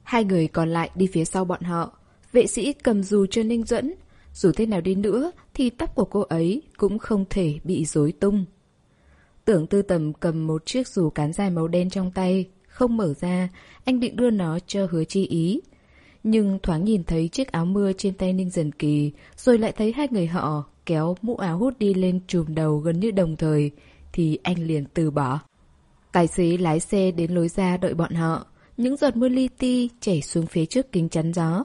Hai người còn lại đi phía sau bọn họ. Vệ sĩ cầm dù cho Ninh Duẫn. Dù thế nào đi nữa thì tóc của cô ấy cũng không thể bị rối tung. Tưởng tư tầm cầm một chiếc dù cán dài màu đen trong tay, không mở ra, anh định đưa nó cho hứa chi ý. Nhưng thoáng nhìn thấy chiếc áo mưa trên tay Ninh Dần Kỳ, rồi lại thấy hai người họ kéo mũ áo hút đi lên trùm đầu gần như đồng thời, thì anh liền từ bỏ. Tài xế lái xe đến lối ra đợi bọn họ, những giọt mưa li ti chảy xuống phía trước kính chắn gió.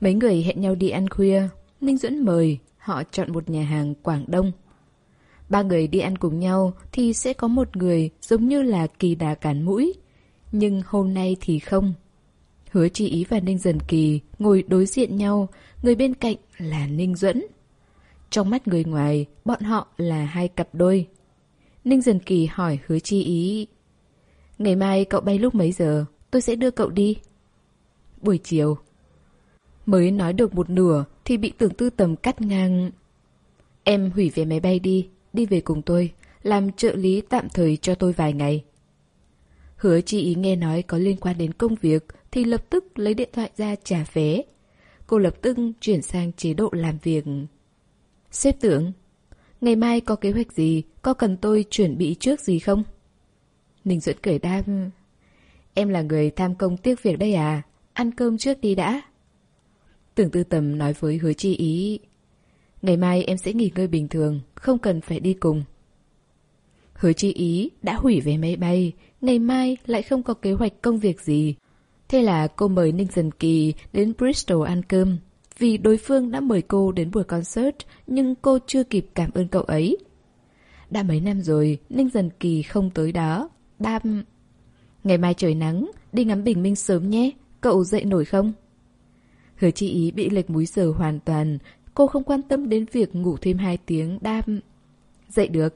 Mấy người hẹn nhau đi ăn khuya, Ninh Duẫn mời, họ chọn một nhà hàng Quảng Đông. Ba người đi ăn cùng nhau thì sẽ có một người giống như là kỳ đà cản mũi. Nhưng hôm nay thì không. Hứa Chi Ý và Ninh Dần Kỳ ngồi đối diện nhau, người bên cạnh là Ninh Duẫn. Trong mắt người ngoài, bọn họ là hai cặp đôi. Ninh Dần Kỳ hỏi hứa chi ý. Ngày mai cậu bay lúc mấy giờ? Tôi sẽ đưa cậu đi. Buổi chiều. Mới nói được một nửa thì bị tưởng tư tầm cắt ngang. Em hủy vé máy bay đi, đi về cùng tôi, làm trợ lý tạm thời cho tôi vài ngày. Hứa chi ý nghe nói có liên quan đến công việc thì lập tức lấy điện thoại ra trả vé. Cô lập tức chuyển sang chế độ làm việc. Xếp tưởng, Ngày mai có kế hoạch gì? Có cần tôi chuẩn bị trước gì không? Ninh Duẫn cười đam. Em là người tham công tiếc việc đây à? Ăn cơm trước đi đã. Tưởng tư tầm nói với hứa chi ý. Ngày mai em sẽ nghỉ ngơi bình thường, không cần phải đi cùng. Hứa chi ý đã hủy vé máy bay, ngày mai lại không có kế hoạch công việc gì. Thế là cô mời Ninh Dần Kỳ đến Bristol ăn cơm vì đối phương đã mời cô đến buổi concert nhưng cô chưa kịp cảm ơn cậu ấy. Đã mấy năm rồi, Ninh Dần Kỳ không tới đó. Đam... Ngày mai trời nắng, đi ngắm bình minh sớm nhé, cậu dậy nổi không? Hứa chi ý bị lệch múi giờ hoàn toàn, cô không quan tâm đến việc ngủ thêm hai tiếng đam... Dậy được.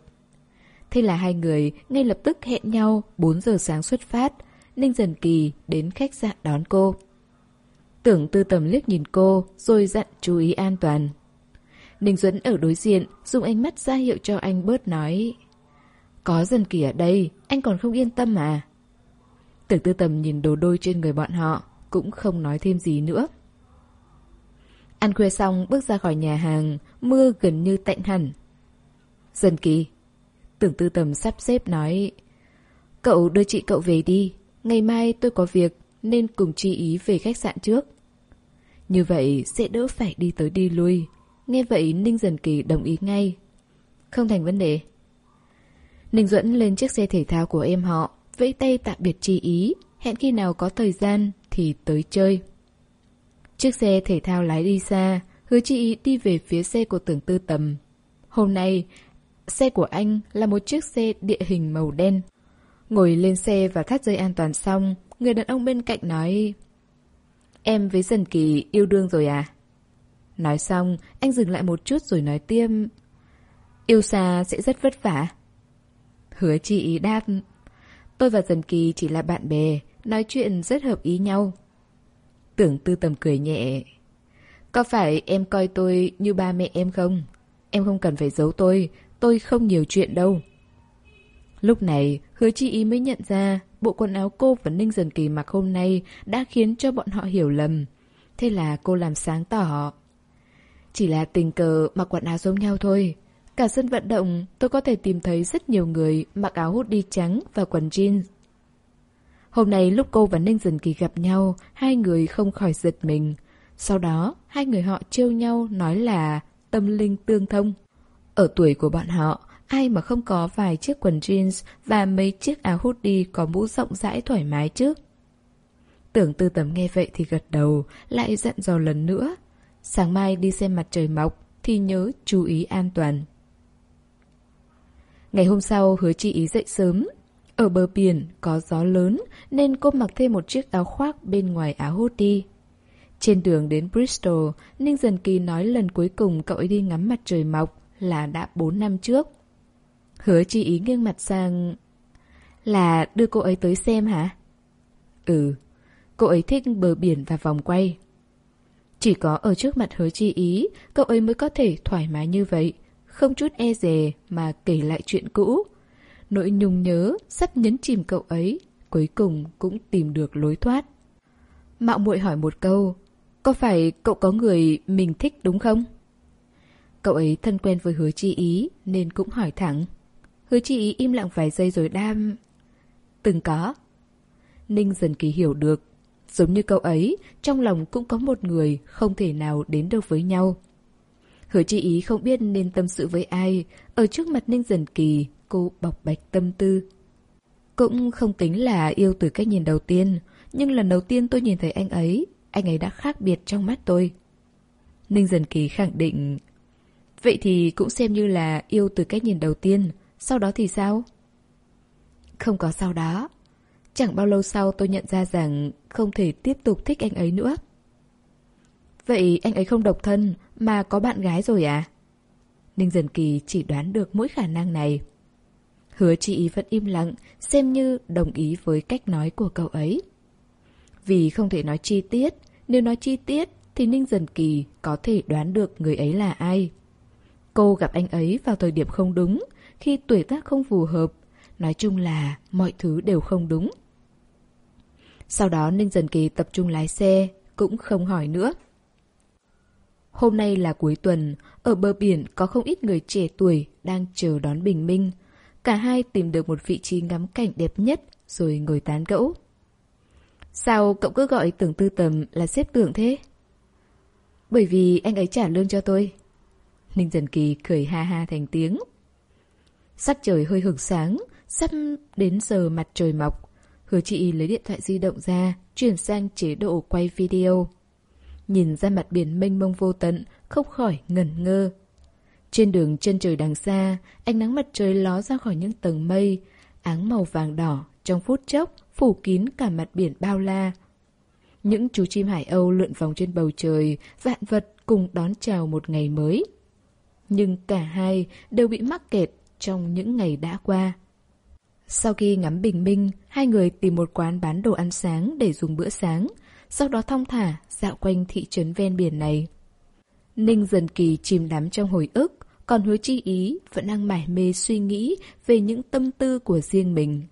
Thế là hai người ngay lập tức hẹn nhau 4 giờ sáng xuất phát, Ninh Dần Kỳ đến khách sạn đón cô. Tưởng tư tầm liếc nhìn cô, rồi dặn chú ý an toàn. Ninh Duẫn ở đối diện, dùng ánh mắt ra hiệu cho anh bớt nói. Có dần kỳ ở đây, anh còn không yên tâm à? Tưởng tư tầm nhìn đồ đôi trên người bọn họ, cũng không nói thêm gì nữa. Ăn khuya xong bước ra khỏi nhà hàng, mưa gần như tạnh hẳn. Dần kỳ. Tưởng tư tầm sắp xếp nói. Cậu đưa chị cậu về đi, ngày mai tôi có việc, nên cùng chi ý về khách sạn trước. Như vậy sẽ đỡ phải đi tới đi lui. Nghe vậy Ninh Dần Kỳ đồng ý ngay. Không thành vấn đề. Ninh Duẫn lên chiếc xe thể thao của em họ, vẫy tay tạm biệt chi ý, hẹn khi nào có thời gian thì tới chơi. Chiếc xe thể thao lái đi xa, hứa chi ý đi về phía xe của tưởng tư tầm. Hôm nay, xe của anh là một chiếc xe địa hình màu đen. Ngồi lên xe và thắt dây an toàn xong, người đàn ông bên cạnh nói Em với Dần Kỳ yêu đương rồi à? Nói xong, anh dừng lại một chút rồi nói tiêm Yêu xa sẽ rất vất vả. Hứa chị đáp Tôi và Dần Kỳ chỉ là bạn bè, nói chuyện rất hợp ý nhau. Tưởng tư tầm cười nhẹ. Có phải em coi tôi như ba mẹ em không? Em không cần phải giấu tôi, tôi không nhiều chuyện đâu. Lúc này, hứa chi ý mới nhận ra bộ quần áo cô và Ninh Dần Kỳ mặc hôm nay đã khiến cho bọn họ hiểu lầm. Thế là cô làm sáng tỏ. Chỉ là tình cờ mặc quần áo giống nhau thôi. Cả sân vận động, tôi có thể tìm thấy rất nhiều người mặc áo hút đi trắng và quần jeans. Hôm nay lúc cô và Ninh Dần Kỳ gặp nhau, hai người không khỏi giật mình. Sau đó, hai người họ trêu nhau nói là tâm linh tương thông. Ở tuổi của bọn họ, ai mà không có vài chiếc quần jeans và mấy chiếc áo hoodie có mũ rộng rãi thoải mái chứ? Tưởng tư tầm nghe vậy thì gật đầu, lại dặn dò lần nữa. Sáng mai đi xem mặt trời mọc thì nhớ chú ý an toàn. Ngày hôm sau hứa chị ý dậy sớm. Ở bờ biển có gió lớn nên cô mặc thêm một chiếc áo khoác bên ngoài áo hoodie. Trên đường đến Bristol, Ninh Dần Kỳ nói lần cuối cùng cậu ấy đi ngắm mặt trời mọc là đã 4 năm trước. Hứa chi ý nghiêng mặt sang... Là đưa cô ấy tới xem hả? Ừ, cô ấy thích bờ biển và vòng quay. Chỉ có ở trước mặt hứa chi ý, cậu ấy mới có thể thoải mái như vậy, không chút e dè mà kể lại chuyện cũ. Nỗi nhung nhớ sắp nhấn chìm cậu ấy, cuối cùng cũng tìm được lối thoát. Mạo muội hỏi một câu, có phải cậu có người mình thích đúng không? Cậu ấy thân quen với hứa chi ý nên cũng hỏi thẳng. Hứa chị ý im lặng vài giây rồi đam... Từng có. Ninh dần kỳ hiểu được. Giống như cậu ấy, trong lòng cũng có một người không thể nào đến được với nhau. Hứa chị ý không biết nên tâm sự với ai. Ở trước mặt Ninh dần kỳ, cô bọc bạch tâm tư. Cũng không tính là yêu từ cách nhìn đầu tiên, nhưng lần đầu tiên tôi nhìn thấy anh ấy, anh ấy đã khác biệt trong mắt tôi. Ninh Dần Kỳ khẳng định Vậy thì cũng xem như là yêu từ cách nhìn đầu tiên sau đó thì sao? Không có sau đó. Chẳng bao lâu sau tôi nhận ra rằng Không thể tiếp tục thích anh ấy nữa. Vậy anh ấy không độc thân Mà có bạn gái rồi à? Ninh Dần Kỳ chỉ đoán được mỗi khả năng này. Hứa chị vẫn im lặng Xem như đồng ý với cách nói của cậu ấy. Vì không thể nói chi tiết Nếu nói chi tiết Thì Ninh Dần Kỳ có thể đoán được người ấy là ai. Cô gặp anh ấy vào thời điểm không đúng, khi tuổi tác không phù hợp. Nói chung là mọi thứ đều không đúng. Sau đó Ninh Dần Kỳ tập trung lái xe, cũng không hỏi nữa. Hôm nay là cuối tuần, ở bờ biển có không ít người trẻ tuổi đang chờ đón bình minh. Cả hai tìm được một vị trí ngắm cảnh đẹp nhất rồi ngồi tán gẫu. Sao cậu cứ gọi tưởng tư tầm là xếp tưởng thế? Bởi vì anh ấy trả lương cho tôi. Ninh Dần Kỳ cười ha ha thành tiếng. Sắc trời hơi hưởng sáng, sắp đến giờ mặt trời mọc. Hứa chị lấy điện thoại di động ra, chuyển sang chế độ quay video. Nhìn ra mặt biển mênh mông vô tận, không khỏi ngẩn ngơ. Trên đường chân trời đằng xa, ánh nắng mặt trời ló ra khỏi những tầng mây, áng màu vàng đỏ trong phút chốc phủ kín cả mặt biển bao la. Những chú chim hải âu lượn vòng trên bầu trời, vạn vật cùng đón chào một ngày mới nhưng cả hai đều bị mắc kẹt trong những ngày đã qua. Sau khi ngắm bình minh, hai người tìm một quán bán đồ ăn sáng để dùng bữa sáng, sau đó thong thả dạo quanh thị trấn ven biển này. Ninh dần kỳ chìm đắm trong hồi ức, còn hứa chi ý vẫn đang mải mê suy nghĩ về những tâm tư của riêng mình.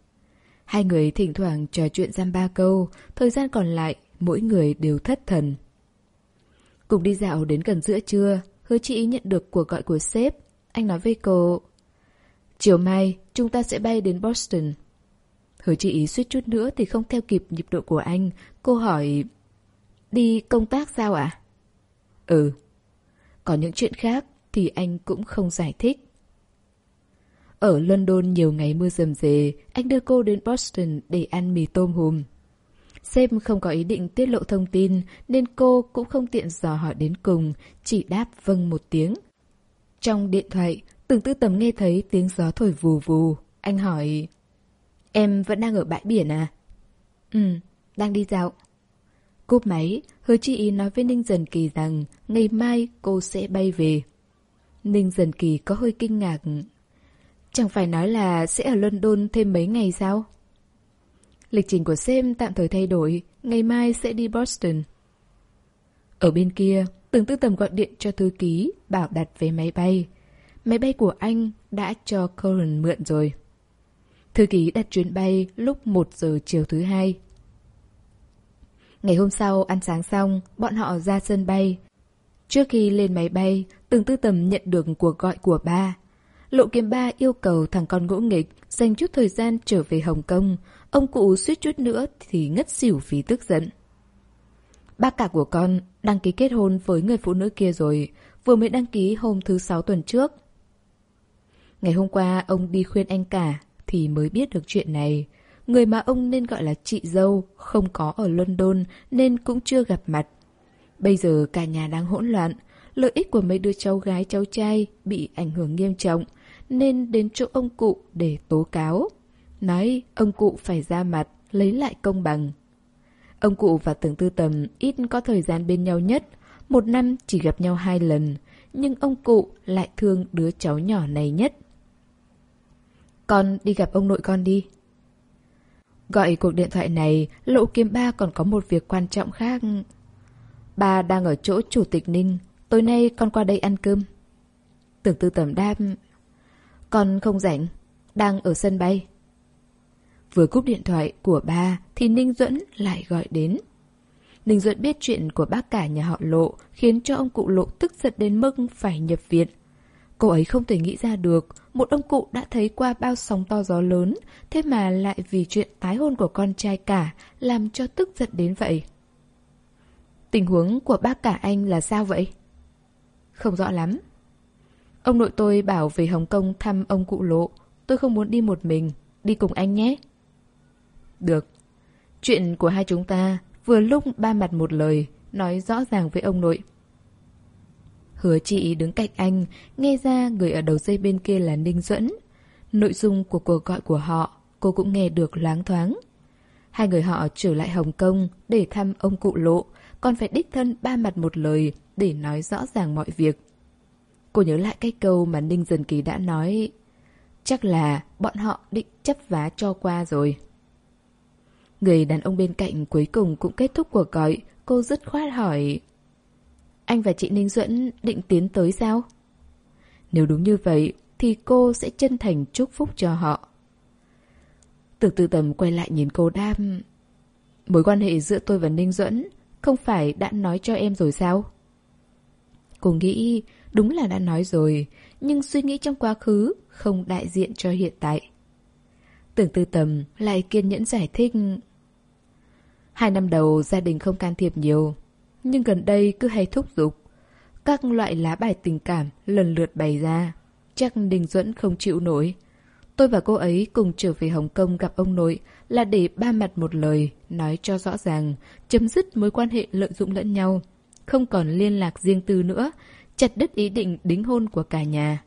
Hai người thỉnh thoảng trò chuyện giam ba câu, thời gian còn lại mỗi người đều thất thần. Cùng đi dạo đến gần giữa trưa, Hứa chị nhận được cuộc gọi của sếp. Anh nói với cô, chiều mai chúng ta sẽ bay đến Boston. Hứa chị ý suýt chút nữa thì không theo kịp nhịp độ của anh. Cô hỏi, đi công tác sao ạ? À? Ừ. Có những chuyện khác thì anh cũng không giải thích. Ở London nhiều ngày mưa rầm rề, anh đưa cô đến Boston để ăn mì tôm hùm. Sếp không có ý định tiết lộ thông tin nên cô cũng không tiện dò hỏi đến cùng, chỉ đáp vâng một tiếng. Trong điện thoại, tưởng tư tầm nghe thấy tiếng gió thổi vù vù. Anh hỏi, em vẫn đang ở bãi biển à? Ừ, đang đi dạo. Cúp máy, hứa chi ý nói với Ninh Dần Kỳ rằng ngày mai cô sẽ bay về. Ninh Dần Kỳ có hơi kinh ngạc. Chẳng phải nói là sẽ ở London thêm mấy ngày sao? Lịch trình của Sam tạm thời thay đổi, ngày mai sẽ đi Boston. Ở bên kia, Tưởng Tư Tầm gọi điện cho thư ký, bảo đặt vé máy bay. Máy bay của anh đã cho Curran mượn rồi. Thư ký đặt chuyến bay lúc 1 giờ chiều thứ hai. Ngày hôm sau ăn sáng xong, bọn họ ra sân bay. Trước khi lên máy bay, từng Tư Tầm nhận được cuộc gọi của ba. Lộ kiếm ba yêu cầu thằng con ngỗ nghịch dành chút thời gian trở về Hồng Kông. Ông cụ suýt chút nữa thì ngất xỉu vì tức giận. Ba cả của con đăng ký kết hôn với người phụ nữ kia rồi, vừa mới đăng ký hôm thứ sáu tuần trước. Ngày hôm qua ông đi khuyên anh cả thì mới biết được chuyện này. Người mà ông nên gọi là chị dâu không có ở London nên cũng chưa gặp mặt. Bây giờ cả nhà đang hỗn loạn, lợi ích của mấy đứa cháu gái cháu trai bị ảnh hưởng nghiêm trọng nên đến chỗ ông cụ để tố cáo. Nói ông cụ phải ra mặt, lấy lại công bằng. Ông cụ và tưởng tư tầm ít có thời gian bên nhau nhất, một năm chỉ gặp nhau hai lần, nhưng ông cụ lại thương đứa cháu nhỏ này nhất. Con đi gặp ông nội con đi. Gọi cuộc điện thoại này, Lộ Kiếm Ba còn có một việc quan trọng khác. Ba đang ở chỗ Chủ tịch Ninh, tối nay con qua đây ăn cơm. Tưởng tư tầm đáp. Con không rảnh, đang ở sân bay. Vừa cúp điện thoại của ba thì Ninh Duẫn lại gọi đến. Ninh Duẫn biết chuyện của bác cả nhà họ Lộ khiến cho ông cụ Lộ tức giận đến mức phải nhập viện. Cô ấy không thể nghĩ ra được một ông cụ đã thấy qua bao sóng to gió lớn thế mà lại vì chuyện tái hôn của con trai cả làm cho tức giận đến vậy. Tình huống của bác cả anh là sao vậy? Không rõ lắm. Ông nội tôi bảo về Hồng Kông thăm ông cụ Lộ. Tôi không muốn đi một mình. Đi cùng anh nhé. Được. Chuyện của hai chúng ta vừa lúc ba mặt một lời, nói rõ ràng với ông nội. Hứa chị đứng cạnh anh, nghe ra người ở đầu dây bên kia là Ninh Duẫn. Nội dung của cuộc gọi của họ, cô cũng nghe được loáng thoáng. Hai người họ trở lại Hồng Kông để thăm ông cụ lộ, còn phải đích thân ba mặt một lời để nói rõ ràng mọi việc. Cô nhớ lại cái câu mà Ninh Dần Kỳ đã nói. Chắc là bọn họ định chấp vá cho qua rồi. Người đàn ông bên cạnh cuối cùng cũng kết thúc cuộc gọi, cô dứt khoát hỏi. Anh và chị Ninh Duẫn định tiến tới sao? Nếu đúng như vậy, thì cô sẽ chân thành chúc phúc cho họ. Từ từ tầm quay lại nhìn cô đam. Mối quan hệ giữa tôi và Ninh Duẫn không phải đã nói cho em rồi sao? Cô nghĩ đúng là đã nói rồi, nhưng suy nghĩ trong quá khứ không đại diện cho hiện tại. Tưởng tư tầm lại kiên nhẫn giải thích. Hai năm đầu gia đình không can thiệp nhiều, nhưng gần đây cứ hay thúc giục. Các loại lá bài tình cảm lần lượt bày ra. Chắc Đình Duẫn không chịu nổi. Tôi và cô ấy cùng trở về Hồng Kông gặp ông nội là để ba mặt một lời, nói cho rõ ràng, chấm dứt mối quan hệ lợi dụng lẫn nhau. Không còn liên lạc riêng tư nữa, chặt đứt ý định đính hôn của cả nhà.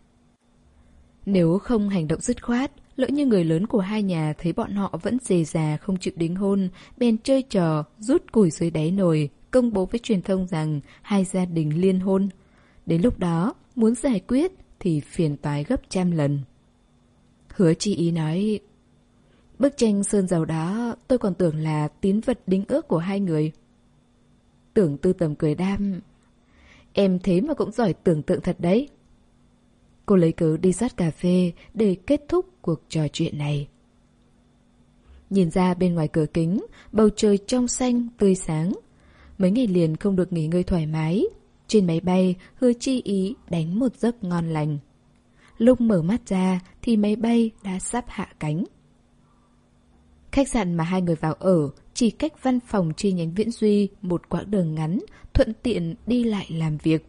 Nếu không hành động dứt khoát, lỡ như người lớn của hai nhà thấy bọn họ vẫn dề già không chịu đính hôn, bèn chơi trò, rút củi dưới đáy nồi, công bố với truyền thông rằng hai gia đình liên hôn. Đến lúc đó, muốn giải quyết thì phiền toái gấp trăm lần. Hứa chi ý nói, bức tranh sơn dầu đó tôi còn tưởng là tín vật đính ước của hai người. Tưởng tư tầm cười đam, em thế mà cũng giỏi tưởng tượng thật đấy. Cô lấy cớ đi sát cà phê để kết thúc cuộc trò chuyện này. Nhìn ra bên ngoài cửa kính, bầu trời trong xanh, tươi sáng. Mấy ngày liền không được nghỉ ngơi thoải mái. Trên máy bay, hứa chi ý đánh một giấc ngon lành. Lúc mở mắt ra thì máy bay đã sắp hạ cánh. Khách sạn mà hai người vào ở chỉ cách văn phòng chi nhánh Viễn Duy một quãng đường ngắn, thuận tiện đi lại làm việc.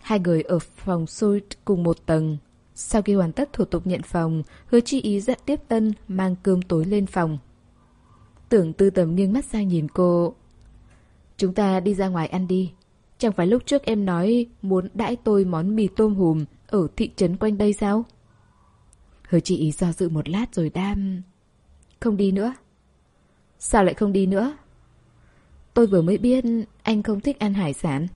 Hai người ở phòng suite cùng một tầng. Sau khi hoàn tất thủ tục nhận phòng, hứa chi ý dẫn tiếp tân mang cơm tối lên phòng. Tưởng tư tầm nghiêng mắt sang nhìn cô. Chúng ta đi ra ngoài ăn đi. Chẳng phải lúc trước em nói muốn đãi tôi món mì tôm hùm ở thị trấn quanh đây sao? Hứa chị ý do dự một lát rồi đam... Không đi nữa. Sao lại không đi nữa? Tôi vừa mới biết anh không thích ăn hải sản.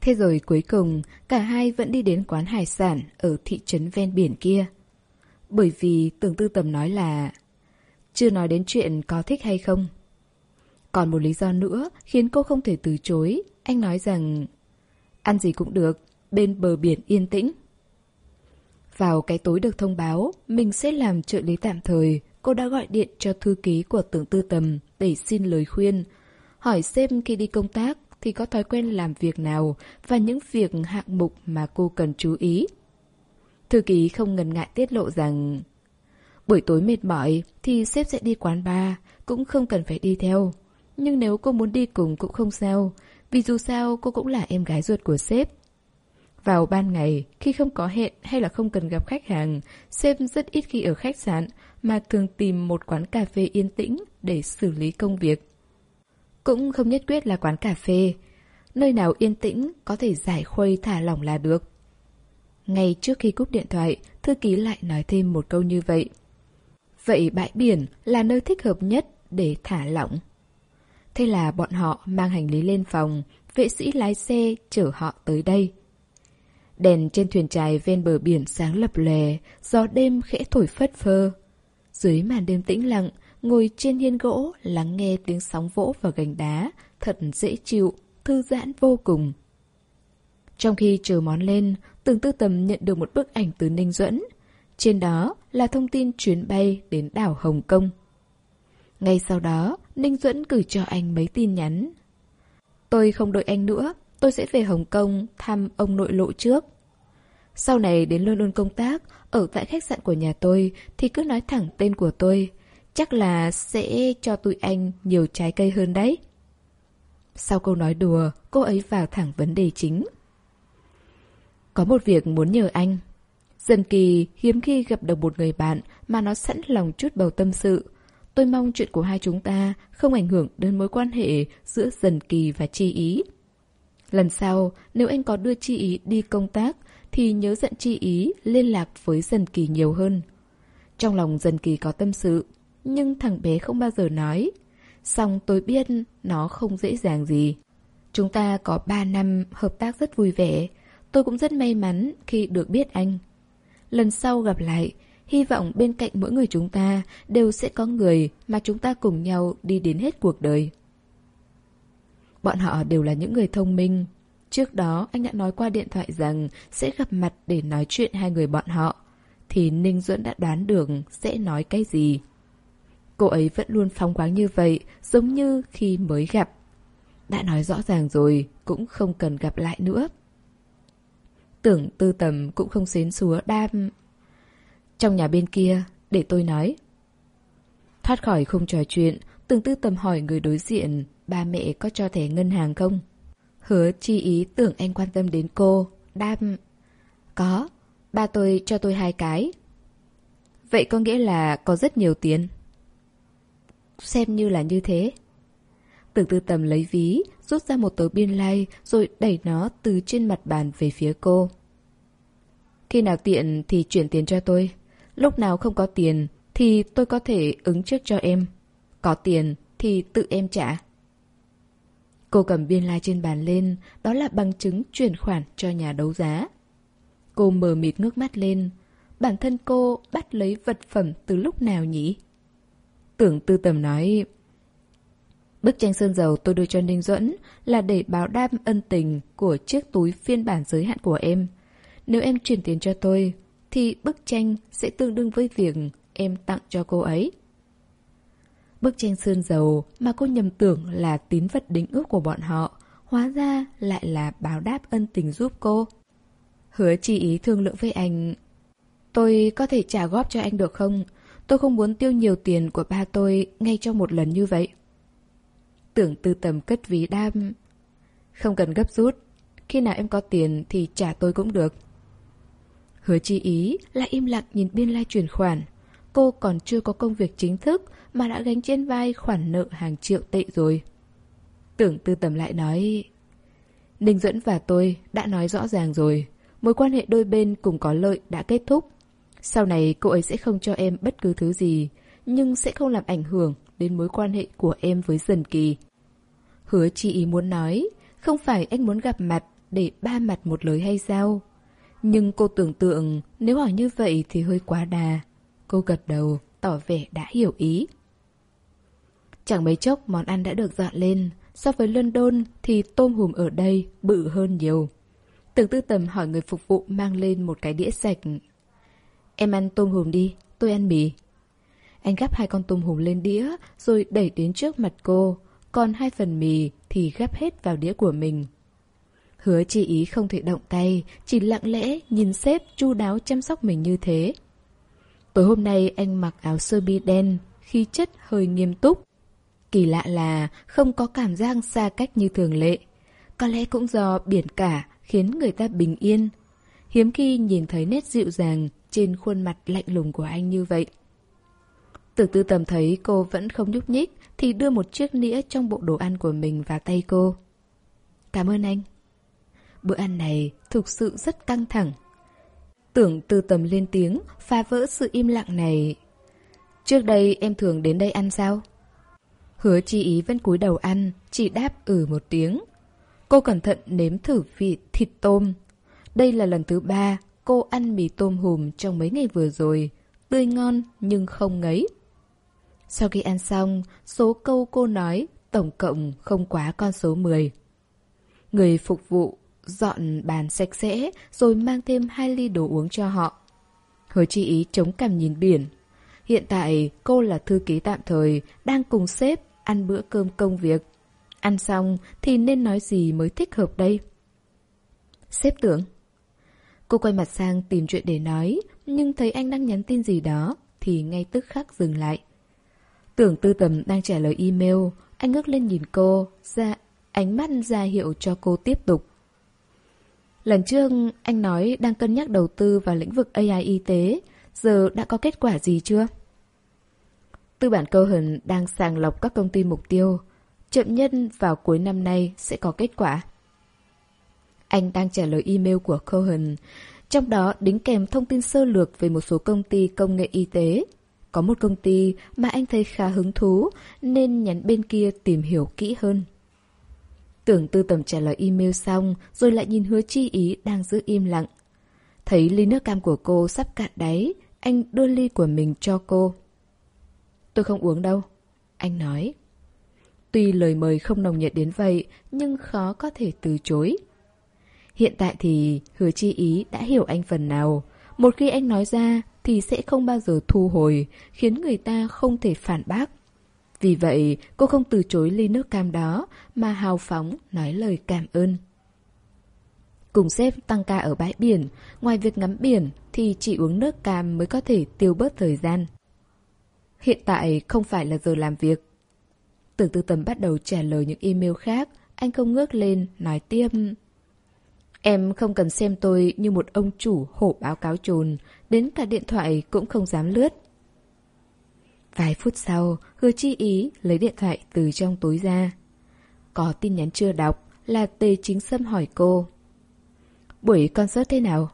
Thế rồi cuối cùng, cả hai vẫn đi đến quán hải sản ở thị trấn ven biển kia. Bởi vì tưởng tư tầm nói là chưa nói đến chuyện có thích hay không. Còn một lý do nữa khiến cô không thể từ chối. Anh nói rằng ăn gì cũng được, bên bờ biển yên tĩnh. Vào cái tối được thông báo, mình sẽ làm trợ lý tạm thời, cô đã gọi điện cho thư ký của tưởng tư tầm để xin lời khuyên. Hỏi xem khi đi công tác thì có thói quen làm việc nào và những việc hạng mục mà cô cần chú ý. Thư ký không ngần ngại tiết lộ rằng buổi tối mệt mỏi thì sếp sẽ đi quán bar, cũng không cần phải đi theo. Nhưng nếu cô muốn đi cùng cũng không sao, vì dù sao cô cũng là em gái ruột của sếp. Vào ban ngày, khi không có hẹn hay là không cần gặp khách hàng, sếp rất ít khi ở khách sạn mà thường tìm một quán cà phê yên tĩnh để xử lý công việc. Cũng không nhất quyết là quán cà phê, nơi nào yên tĩnh có thể giải khuây thả lỏng là được. Ngay trước khi cúp điện thoại, thư ký lại nói thêm một câu như vậy. Vậy bãi biển là nơi thích hợp nhất để thả lỏng. Thế là bọn họ mang hành lý lên phòng, vệ sĩ lái xe chở họ tới đây. Đèn trên thuyền trài ven bờ biển sáng lập lè, gió đêm khẽ thổi phất phơ. Dưới màn đêm tĩnh lặng, ngồi trên hiên gỗ lắng nghe tiếng sóng vỗ vào gành đá, thật dễ chịu, thư giãn vô cùng. Trong khi chờ món lên, Tường Tư Tầm nhận được một bức ảnh từ Ninh Duẫn. Trên đó là thông tin chuyến bay đến đảo Hồng Kông. Ngay sau đó, Ninh Duẫn gửi cho anh mấy tin nhắn. Tôi không đợi anh nữa, tôi sẽ về Hồng Kông thăm ông nội lộ trước. Sau này đến London công tác, ở tại khách sạn của nhà tôi thì cứ nói thẳng tên của tôi. Chắc là sẽ cho tụi anh nhiều trái cây hơn đấy. Sau câu nói đùa, cô ấy vào thẳng vấn đề chính. Có một việc muốn nhờ anh. Dần kỳ hiếm khi gặp được một người bạn mà nó sẵn lòng chút bầu tâm sự. Tôi mong chuyện của hai chúng ta không ảnh hưởng đến mối quan hệ giữa Dần Kỳ và Chi Ý. Lần sau, nếu anh có đưa Chi Ý đi công tác, thì nhớ dặn Chi Ý liên lạc với Dần Kỳ nhiều hơn. Trong lòng Dần Kỳ có tâm sự, nhưng thằng bé không bao giờ nói. Xong tôi biết nó không dễ dàng gì. Chúng ta có 3 năm hợp tác rất vui vẻ. Tôi cũng rất may mắn khi được biết anh. Lần sau gặp lại, hy vọng bên cạnh mỗi người chúng ta đều sẽ có người mà chúng ta cùng nhau đi đến hết cuộc đời. Bọn họ đều là những người thông minh. Trước đó anh đã nói qua điện thoại rằng sẽ gặp mặt để nói chuyện hai người bọn họ. Thì Ninh Duẫn đã đoán được sẽ nói cái gì. Cô ấy vẫn luôn phóng khoáng như vậy, giống như khi mới gặp. Đã nói rõ ràng rồi, cũng không cần gặp lại nữa. Tưởng tư tầm cũng không xến xúa đam. Trong nhà bên kia, để tôi nói. Thoát khỏi không trò chuyện, tưởng tư tầm hỏi người đối diện, ba mẹ có cho thẻ ngân hàng không? Hứa chi ý tưởng anh quan tâm đến cô, đam. Có, ba tôi cho tôi hai cái. Vậy có nghĩa là có rất nhiều tiền. Xem như là như thế. Tưởng tư tầm lấy ví, rút ra một tờ biên lai rồi đẩy nó từ trên mặt bàn về phía cô. Khi nào tiện thì chuyển tiền cho tôi. Lúc nào không có tiền thì tôi có thể ứng trước cho em. Có tiền thì tự em trả. Cô cầm biên lai like trên bàn lên, đó là bằng chứng chuyển khoản cho nhà đấu giá. Cô mờ mịt ngước mắt lên. Bản thân cô bắt lấy vật phẩm từ lúc nào nhỉ? Tưởng tư tầm nói... Bức tranh sơn dầu tôi đưa cho Ninh Duẫn là để báo đáp ân tình của chiếc túi phiên bản giới hạn của em. Nếu em chuyển tiền cho tôi, thì bức tranh sẽ tương đương với việc em tặng cho cô ấy. Bức tranh sơn dầu mà cô nhầm tưởng là tín vật đính ước của bọn họ, hóa ra lại là báo đáp ân tình giúp cô. Hứa chi ý thương lượng với anh. Tôi có thể trả góp cho anh được không? Tôi không muốn tiêu nhiều tiền của ba tôi ngay trong một lần như vậy. Tưởng tư tầm cất ví đam. Không cần gấp rút. Khi nào em có tiền thì trả tôi cũng được. Hứa chi ý lại im lặng nhìn biên lai chuyển khoản. Cô còn chưa có công việc chính thức mà đã gánh trên vai khoản nợ hàng triệu tệ rồi. Tưởng tư tầm lại nói... Ninh Duẫn và tôi đã nói rõ ràng rồi. Mối quan hệ đôi bên cùng có lợi đã kết thúc. Sau này cô ấy sẽ không cho em bất cứ thứ gì, nhưng sẽ không làm ảnh hưởng đến mối quan hệ của em với Dần Kỳ. Hứa chi ý muốn nói, không phải anh muốn gặp mặt để ba mặt một lời hay sao? Nhưng cô tưởng tượng nếu hỏi như vậy thì hơi quá đà. Cô gật đầu, tỏ vẻ đã hiểu ý. Chẳng mấy chốc món ăn đã được dọn lên. So với London thì tôm hùm ở đây bự hơn nhiều. Tưởng tư tầm hỏi người phục vụ mang lên một cái đĩa sạch. Em ăn tôm hùm đi, tôi ăn mì. Anh gắp hai con tôm hùm lên đĩa rồi đẩy đến trước mặt cô. Còn hai phần mì thì gắp hết vào đĩa của mình. Hứa chi ý không thể động tay, chỉ lặng lẽ nhìn sếp chu đáo chăm sóc mình như thế. Tối hôm nay anh mặc áo sơ mi đen, khí chất hơi nghiêm túc. Kỳ lạ là không có cảm giác xa cách như thường lệ. Có lẽ cũng do biển cả khiến người ta bình yên. Hiếm khi nhìn thấy nét dịu dàng trên khuôn mặt lạnh lùng của anh như vậy. Từ tư tầm thấy cô vẫn không nhúc nhích thì đưa một chiếc nĩa trong bộ đồ ăn của mình vào tay cô. Cảm ơn anh. Bữa ăn này thực sự rất căng thẳng. Tưởng từ tầm lên tiếng, phá vỡ sự im lặng này. Trước đây em thường đến đây ăn sao? Hứa chi ý vẫn cúi đầu ăn, chỉ đáp ừ một tiếng. Cô cẩn thận nếm thử vị thịt tôm. Đây là lần thứ ba cô ăn mì tôm hùm trong mấy ngày vừa rồi. Tươi ngon nhưng không ngấy. Sau khi ăn xong, số câu cô nói tổng cộng không quá con số 10. Người phục vụ dọn bàn sạch sẽ rồi mang thêm hai ly đồ uống cho họ. Hứa chi ý chống cằm nhìn biển. Hiện tại cô là thư ký tạm thời, đang cùng sếp ăn bữa cơm công việc. Ăn xong thì nên nói gì mới thích hợp đây? Sếp tưởng. Cô quay mặt sang tìm chuyện để nói, nhưng thấy anh đang nhắn tin gì đó thì ngay tức khắc dừng lại. Tưởng tư tầm đang trả lời email, anh ngước lên nhìn cô, ra ánh mắt ra hiệu cho cô tiếp tục. Lần trước anh nói đang cân nhắc đầu tư vào lĩnh vực AI y tế, giờ đã có kết quả gì chưa? Tư bản Cohen đang sàng lọc các công ty mục tiêu, chậm nhất vào cuối năm nay sẽ có kết quả. Anh đang trả lời email của Cohen, trong đó đính kèm thông tin sơ lược về một số công ty công nghệ y tế. Có một công ty mà anh thấy khá hứng thú nên nhắn bên kia tìm hiểu kỹ hơn. Tưởng tư tầm trả lời email xong rồi lại nhìn hứa chi ý đang giữ im lặng. Thấy ly nước cam của cô sắp cạn đáy, anh đưa ly của mình cho cô. Tôi không uống đâu, anh nói. Tuy lời mời không nồng nhiệt đến vậy, nhưng khó có thể từ chối. Hiện tại thì hứa chi ý đã hiểu anh phần nào. Một khi anh nói ra thì sẽ không bao giờ thu hồi, khiến người ta không thể phản bác. Vì vậy, cô không từ chối ly nước cam đó, mà hào phóng nói lời cảm ơn. Cùng sếp tăng ca ở bãi biển, ngoài việc ngắm biển thì chỉ uống nước cam mới có thể tiêu bớt thời gian. Hiện tại không phải là giờ làm việc. Tưởng tư tầm bắt đầu trả lời những email khác, anh không ngước lên, nói tiếp. Em không cần xem tôi như một ông chủ hổ báo cáo trồn, đến cả điện thoại cũng không dám lướt. Vài phút sau, hứa chi ý lấy điện thoại từ trong túi ra. Có tin nhắn chưa đọc là Tề Chính Sâm hỏi cô. Buổi concert thế nào?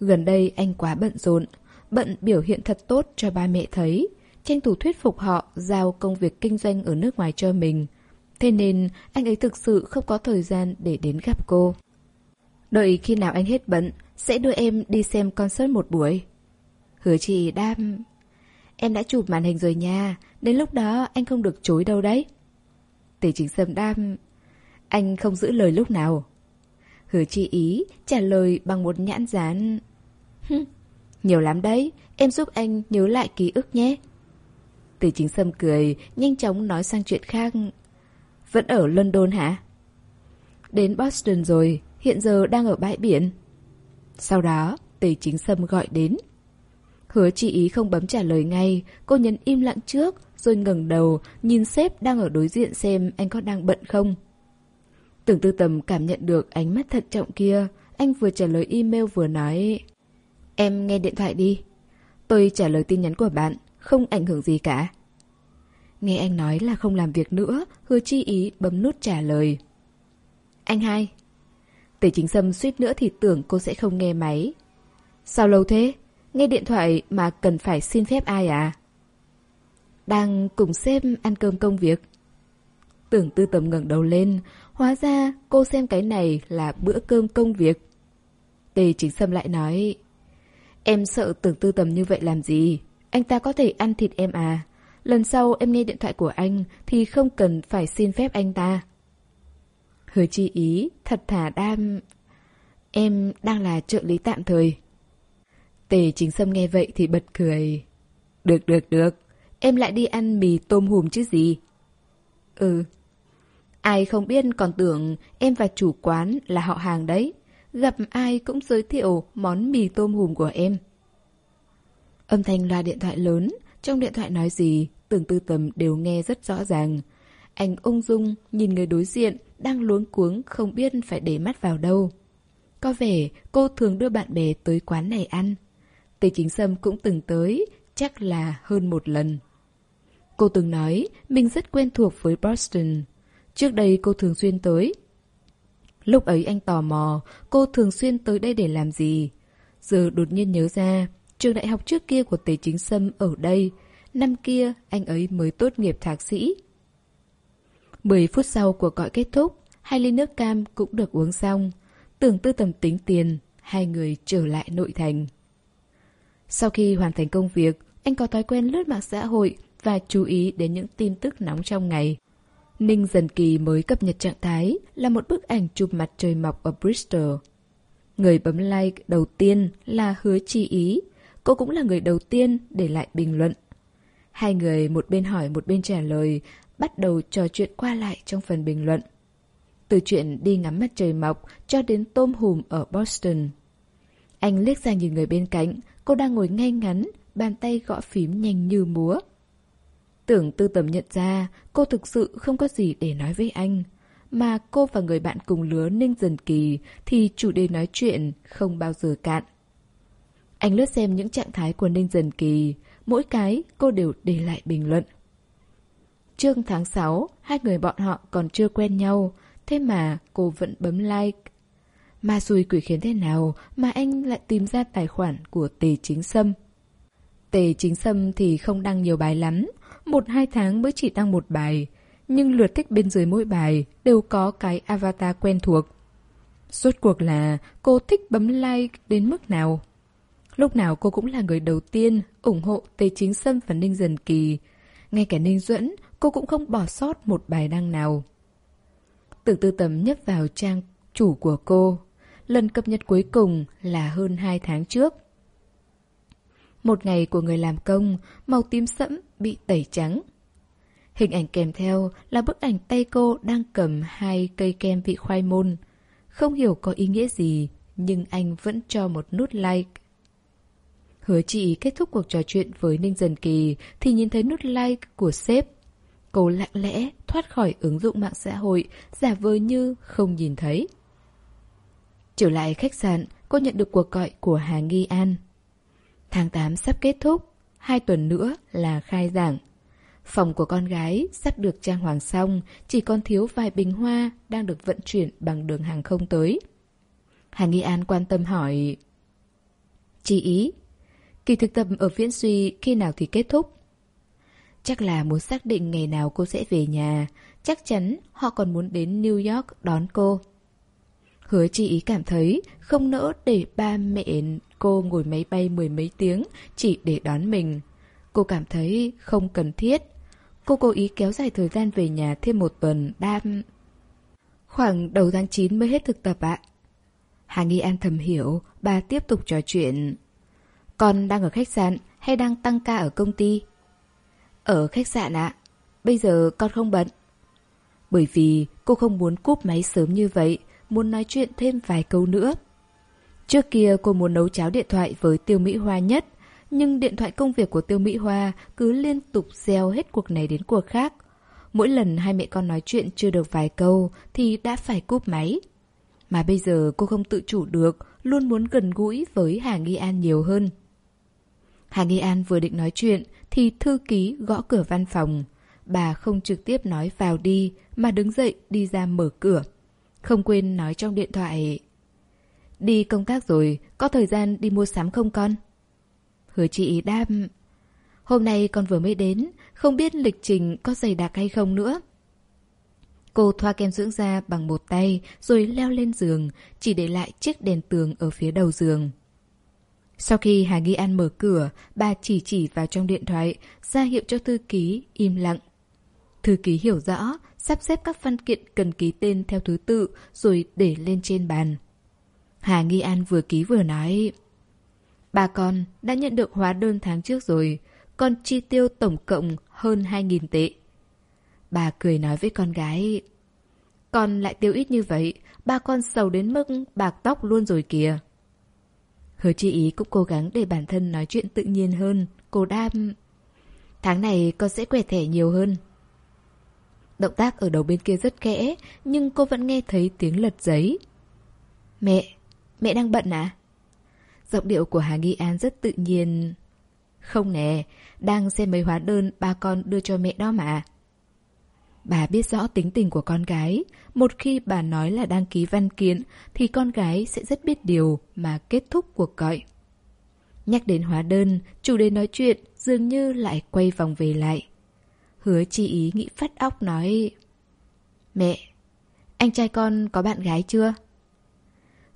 Gần đây anh quá bận rộn, bận biểu hiện thật tốt cho ba mẹ thấy, tranh thủ thuyết phục họ giao công việc kinh doanh ở nước ngoài cho mình. Thế nên anh ấy thực sự không có thời gian để đến gặp cô. Đợi khi nào anh hết bận, sẽ đưa em đi xem concert một buổi. Hứa chị đam... Em đã chụp màn hình rồi nha, đến lúc đó anh không được chối đâu đấy. Tề chính sâm đam... Anh không giữ lời lúc nào. Hứa chi ý trả lời bằng một nhãn dán. Nhiều lắm đấy, em giúp anh nhớ lại ký ức nhé. Tề chính sâm cười, nhanh chóng nói sang chuyện khác. Vẫn ở London hả? Đến Boston rồi, hiện giờ đang ở bãi biển. Sau đó, Tề chính sâm gọi đến. Hứa chị ý không bấm trả lời ngay, cô nhấn im lặng trước, rồi ngẩng đầu, nhìn sếp đang ở đối diện xem anh có đang bận không. Tưởng tư tầm cảm nhận được ánh mắt thận trọng kia, anh vừa trả lời email vừa nói Em nghe điện thoại đi. Tôi trả lời tin nhắn của bạn, không ảnh hưởng gì cả. Nghe anh nói là không làm việc nữa, hứa chi ý bấm nút trả lời. Anh hai. Tề chính sâm suýt nữa thì tưởng cô sẽ không nghe máy. Sao lâu thế? Nghe điện thoại mà cần phải xin phép ai à? Đang cùng sếp ăn cơm công việc. Tưởng tư tầm ngẩng đầu lên, hóa ra cô xem cái này là bữa cơm công việc. Tề chính sâm lại nói, em sợ tưởng tư tầm như vậy làm gì? Anh ta có thể ăn thịt em à? Lần sau em nghe điện thoại của anh thì không cần phải xin phép anh ta. Hứa chi ý, thật thà đam... Em đang là trợ lý tạm thời. Tề chính sâm nghe vậy thì bật cười. Được được được, em lại đi ăn mì tôm hùm chứ gì. Ừ. Ai không biết còn tưởng em và chủ quán là họ hàng đấy. Gặp ai cũng giới thiệu món mì tôm hùm của em. Âm thanh loa điện thoại lớn, trong điện thoại nói gì, từng tư tầm đều nghe rất rõ ràng. Anh ung dung nhìn người đối diện đang luống cuống không biết phải để mắt vào đâu. Có vẻ cô thường đưa bạn bè tới quán này ăn. Tề Chính Sâm cũng từng tới, chắc là hơn một lần. Cô từng nói mình rất quen thuộc với Boston. Trước đây cô thường xuyên tới. Lúc ấy anh tò mò cô thường xuyên tới đây để làm gì. Giờ đột nhiên nhớ ra, trường đại học trước kia của Tề Chính Sâm ở đây. Năm kia anh ấy mới tốt nghiệp thạc sĩ. 10 phút sau của gọi kết thúc, hai ly nước cam cũng được uống xong. Tưởng tư tầm tính tiền, hai người trở lại nội thành. Sau khi hoàn thành công việc, anh có thói quen lướt mạng xã hội và chú ý đến những tin tức nóng trong ngày. Ninh Dần Kỳ mới cập nhật trạng thái là một bức ảnh chụp mặt trời mọc ở Bristol. Người bấm like đầu tiên là Hứa Chi Ý, cô cũng là người đầu tiên để lại bình luận. Hai người một bên hỏi một bên trả lời, bắt đầu trò chuyện qua lại trong phần bình luận. Từ chuyện đi ngắm mặt trời mọc cho đến tôm hùm ở Boston. Anh liếc ra nhìn người bên cạnh, cô đang ngồi ngay ngắn, bàn tay gõ phím nhanh như múa. Tưởng tư tầm nhận ra cô thực sự không có gì để nói với anh. Mà cô và người bạn cùng lứa Ninh Dần Kỳ thì chủ đề nói chuyện không bao giờ cạn. Anh lướt xem những trạng thái của Ninh Dần Kỳ, mỗi cái cô đều để lại bình luận. Trương tháng 6, hai người bọn họ còn chưa quen nhau, thế mà cô vẫn bấm like. Ma xui quỷ khiến thế nào mà anh lại tìm ra tài khoản của Tề Chính Sâm? Tề Chính Sâm thì không đăng nhiều bài lắm, một hai tháng mới chỉ đăng một bài, nhưng lượt thích bên dưới mỗi bài đều có cái avatar quen thuộc. Suốt cuộc là cô thích bấm like đến mức nào? Lúc nào cô cũng là người đầu tiên ủng hộ Tề Chính Sâm và Ninh Dần Kỳ. Ngay cả Ninh Duẫn, cô cũng không bỏ sót một bài đăng nào. Tưởng tư tấm nhấp vào trang chủ của cô. Lần cập nhật cuối cùng là hơn hai tháng trước. Một ngày của người làm công, màu tím sẫm bị tẩy trắng. Hình ảnh kèm theo là bức ảnh tay cô đang cầm hai cây kem vị khoai môn. Không hiểu có ý nghĩa gì, nhưng anh vẫn cho một nút like. Hứa chị kết thúc cuộc trò chuyện với Ninh Dần Kỳ thì nhìn thấy nút like của sếp. Cô lặng lẽ thoát khỏi ứng dụng mạng xã hội, giả vờ như không nhìn thấy. Trở lại khách sạn, cô nhận được cuộc gọi của Hà Nghi An. Tháng 8 sắp kết thúc, hai tuần nữa là khai giảng. Phòng của con gái sắp được trang hoàng xong, chỉ còn thiếu vài bình hoa đang được vận chuyển bằng đường hàng không tới. Hà Nghi An quan tâm hỏi Chị ý, kỳ thực tập ở Viễn Suy khi nào thì kết thúc? Chắc là muốn xác định ngày nào cô sẽ về nhà, chắc chắn họ còn muốn đến New York đón cô. Hứa chi ý cảm thấy không nỡ để ba mẹ cô ngồi máy bay mười mấy tiếng chỉ để đón mình. Cô cảm thấy không cần thiết. Cô cố ý kéo dài thời gian về nhà thêm một tuần đam... Khoảng đầu tháng 9 mới hết thực tập ạ. Hà Nghi An thầm hiểu, bà tiếp tục trò chuyện. Con đang ở khách sạn hay đang tăng ca ở công ty? Ở khách sạn ạ. Bây giờ con không bận. Bởi vì cô không muốn cúp máy sớm như vậy, muốn nói chuyện thêm vài câu nữa. Trước kia cô muốn nấu cháo điện thoại với Tiêu Mỹ Hoa nhất, nhưng điện thoại công việc của Tiêu Mỹ Hoa cứ liên tục gieo hết cuộc này đến cuộc khác. Mỗi lần hai mẹ con nói chuyện chưa được vài câu thì đã phải cúp máy. Mà bây giờ cô không tự chủ được, luôn muốn gần gũi với Hà Nghi An nhiều hơn. Hà Nghi An vừa định nói chuyện thì thư ký gõ cửa văn phòng. Bà không trực tiếp nói vào đi mà đứng dậy đi ra mở cửa không quên nói trong điện thoại. Đi công tác rồi, có thời gian đi mua sắm không con? Hứa chị đáp, hôm nay con vừa mới đến, không biết lịch trình có dày đặc hay không nữa. Cô thoa kem dưỡng da bằng một tay rồi leo lên giường, chỉ để lại chiếc đèn tường ở phía đầu giường. Sau khi Hà Nghi An mở cửa, bà chỉ chỉ vào trong điện thoại, ra hiệu cho thư ký, im lặng. Thư ký hiểu rõ, sắp xếp các văn kiện cần ký tên theo thứ tự rồi để lên trên bàn. Hà Nghi An vừa ký vừa nói, Bà con đã nhận được hóa đơn tháng trước rồi, Con chi tiêu tổng cộng hơn 2.000 tệ. Bà cười nói với con gái, Con lại tiêu ít như vậy Ba con sầu đến mức bạc tóc luôn rồi kìa. Hứa Chi ý cũng cố gắng để bản thân nói chuyện tự nhiên hơn. Cô đam, Tháng này con sẽ quẻ thẻ nhiều hơn. Động tác ở đầu bên kia rất kẽ Nhưng cô vẫn nghe thấy tiếng lật giấy Mẹ, mẹ đang bận à? Giọng điệu của Hà Nghi An rất tự nhiên Không nè, đang xem mấy hóa đơn ba con đưa cho mẹ đó mà Bà biết rõ tính tình của con gái, một khi bà nói là đăng ký văn kiện thì con gái sẽ rất biết điều mà kết thúc cuộc gọi. Nhắc đến hóa đơn, chủ đề nói chuyện dường như lại quay vòng về lại. Hứa chi ý nghĩ phát óc nói Mẹ, anh trai con có bạn gái chưa?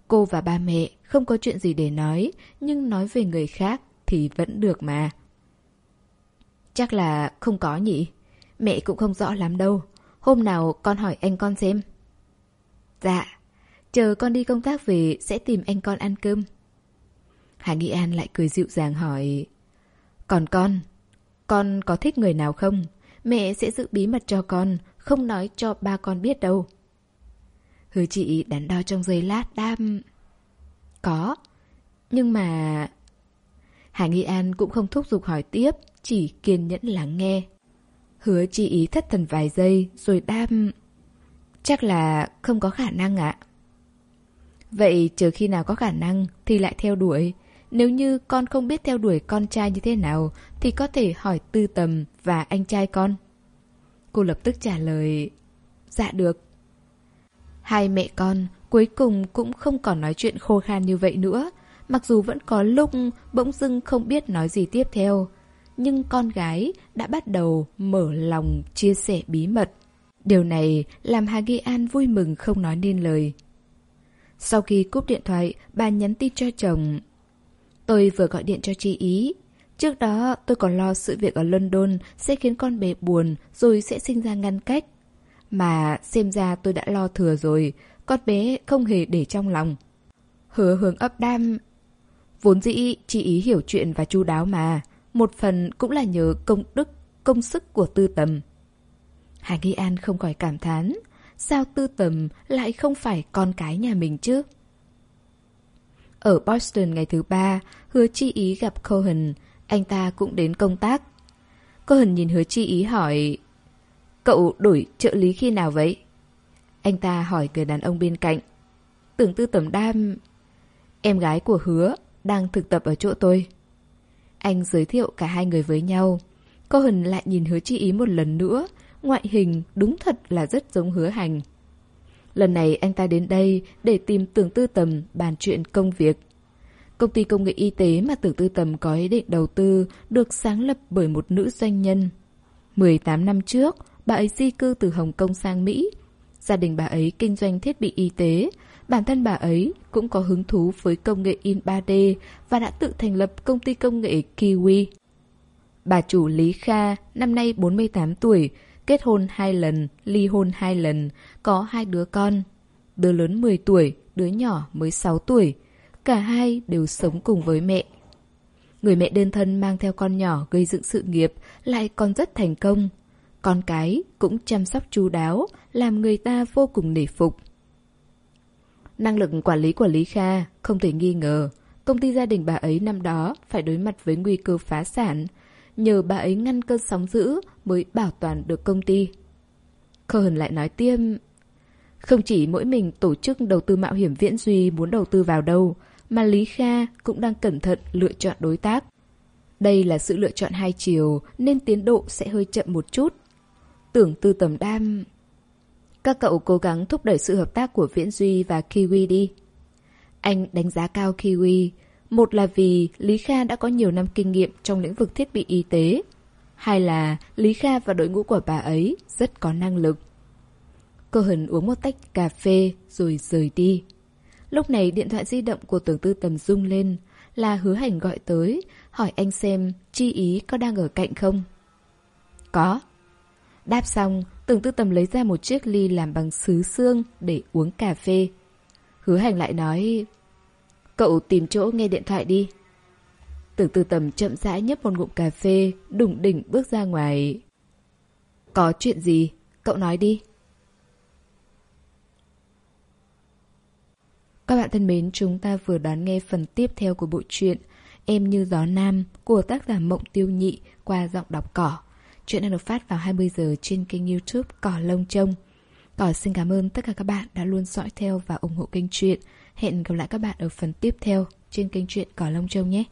Cô và ba mẹ không có chuyện gì để nói, nhưng nói về người khác thì vẫn được mà. Chắc là không có nhỉ? Mẹ cũng không rõ lắm đâu. Hôm nào con hỏi anh con xem. Dạ, chờ con đi công tác về sẽ tìm anh con ăn cơm. Hà Nghị An lại cười dịu dàng hỏi. Còn con, con có thích người nào không? Mẹ sẽ giữ bí mật cho con, không nói cho ba con biết đâu. Hứa chị đắn đo trong giây lát đam. Có, nhưng mà... Hà Nghi An cũng không thúc giục hỏi tiếp, chỉ kiên nhẫn lắng nghe. Hứa chị ý thất thần vài giây rồi đam... Chắc là không có khả năng ạ. Vậy chờ khi nào có khả năng thì lại theo đuổi. Nếu như con không biết theo đuổi con trai như thế nào thì có thể hỏi tư tầm và anh trai con. Cô lập tức trả lời Dạ được. Hai mẹ con cuối cùng cũng không còn nói chuyện khô khan như vậy nữa. Mặc dù vẫn có lúc bỗng dưng không biết nói gì tiếp theo nhưng con gái đã bắt đầu mở lòng chia sẻ bí mật. Điều này làm Hà Ghi An vui mừng không nói nên lời. Sau khi cúp điện thoại, bà nhắn tin cho chồng. Tôi vừa gọi điện cho chị ý. Trước đó tôi còn lo sự việc ở London sẽ khiến con bé buồn rồi sẽ sinh ra ngăn cách. Mà xem ra tôi đã lo thừa rồi, con bé không hề để trong lòng. Hứa hướng ấp đam. Vốn dĩ chị ý hiểu chuyện và chu đáo mà một phần cũng là nhờ công đức, công sức của tư tầm. Hà Nghi An không khỏi cảm thán, sao tư tầm lại không phải con cái nhà mình chứ? Ở Boston ngày thứ ba, hứa chi ý gặp Cohen, anh ta cũng đến công tác. Cohen nhìn hứa chi ý hỏi, cậu đổi trợ lý khi nào vậy? Anh ta hỏi người đàn ông bên cạnh. Tưởng tư tẩm đam, em gái của hứa, đang thực tập ở chỗ tôi. Anh giới thiệu cả hai người với nhau. Cohen lại nhìn hứa chi ý một lần nữa. Ngoại hình đúng thật là rất giống hứa hành. Lần này anh ta đến đây để tìm tưởng tư tầm bàn chuyện công việc. Công ty công nghệ y tế mà tưởng tư tầm có ý định đầu tư được sáng lập bởi một nữ doanh nhân. 18 năm trước, bà ấy di cư từ Hồng Kông sang Mỹ. Gia đình bà ấy kinh doanh thiết bị y tế, Bản thân bà ấy cũng có hứng thú với công nghệ in 3D và đã tự thành lập công ty công nghệ Kiwi. Bà chủ Lý Kha, năm nay 48 tuổi, kết hôn hai lần, ly hôn hai lần, có hai đứa con. Đứa lớn 10 tuổi, đứa nhỏ mới 6 tuổi. Cả hai đều sống cùng với mẹ. Người mẹ đơn thân mang theo con nhỏ gây dựng sự nghiệp lại còn rất thành công. Con cái cũng chăm sóc chu đáo, làm người ta vô cùng nể phục. Năng lực quản lý của Lý Kha không thể nghi ngờ. Công ty gia đình bà ấy năm đó phải đối mặt với nguy cơ phá sản. Nhờ bà ấy ngăn cơn sóng dữ mới bảo toàn được công ty. Cohen lại nói tiêm... Không chỉ mỗi mình tổ chức đầu tư mạo hiểm viễn duy muốn đầu tư vào đâu, mà Lý Kha cũng đang cẩn thận lựa chọn đối tác. Đây là sự lựa chọn hai chiều nên tiến độ sẽ hơi chậm một chút. Tưởng tư tầm đam... Các cậu cố gắng thúc đẩy sự hợp tác của Viễn Duy và Kiwi đi. Anh đánh giá cao Kiwi, một là vì Lý Kha đã có nhiều năm kinh nghiệm trong lĩnh vực thiết bị y tế, hai là Lý Kha và đội ngũ của bà ấy rất có năng lực. Cơ hần uống một tách cà phê rồi rời đi. Lúc này điện thoại di động của tưởng tư tầm rung lên, là hứa hành gọi tới, hỏi anh xem chi ý có đang ở cạnh không. Có. Đáp xong, tưởng tư tầm lấy ra một chiếc ly làm bằng sứ xương để uống cà phê. Hứa hành lại nói, cậu tìm chỗ nghe điện thoại đi. Tưởng tư tầm chậm rãi nhấp một ngụm cà phê, đủng đỉnh bước ra ngoài. Có chuyện gì? Cậu nói đi. Các bạn thân mến, chúng ta vừa đón nghe phần tiếp theo của bộ truyện Em như gió nam của tác giả Mộng Tiêu Nhị qua giọng đọc cỏ. Chuyện đang được phát vào 20 giờ trên kênh youtube Cỏ Lông Trông. Cỏ xin cảm ơn tất cả các bạn đã luôn dõi theo và ủng hộ kênh truyện. Hẹn gặp lại các bạn ở phần tiếp theo trên kênh truyện Cỏ Lông Trông nhé.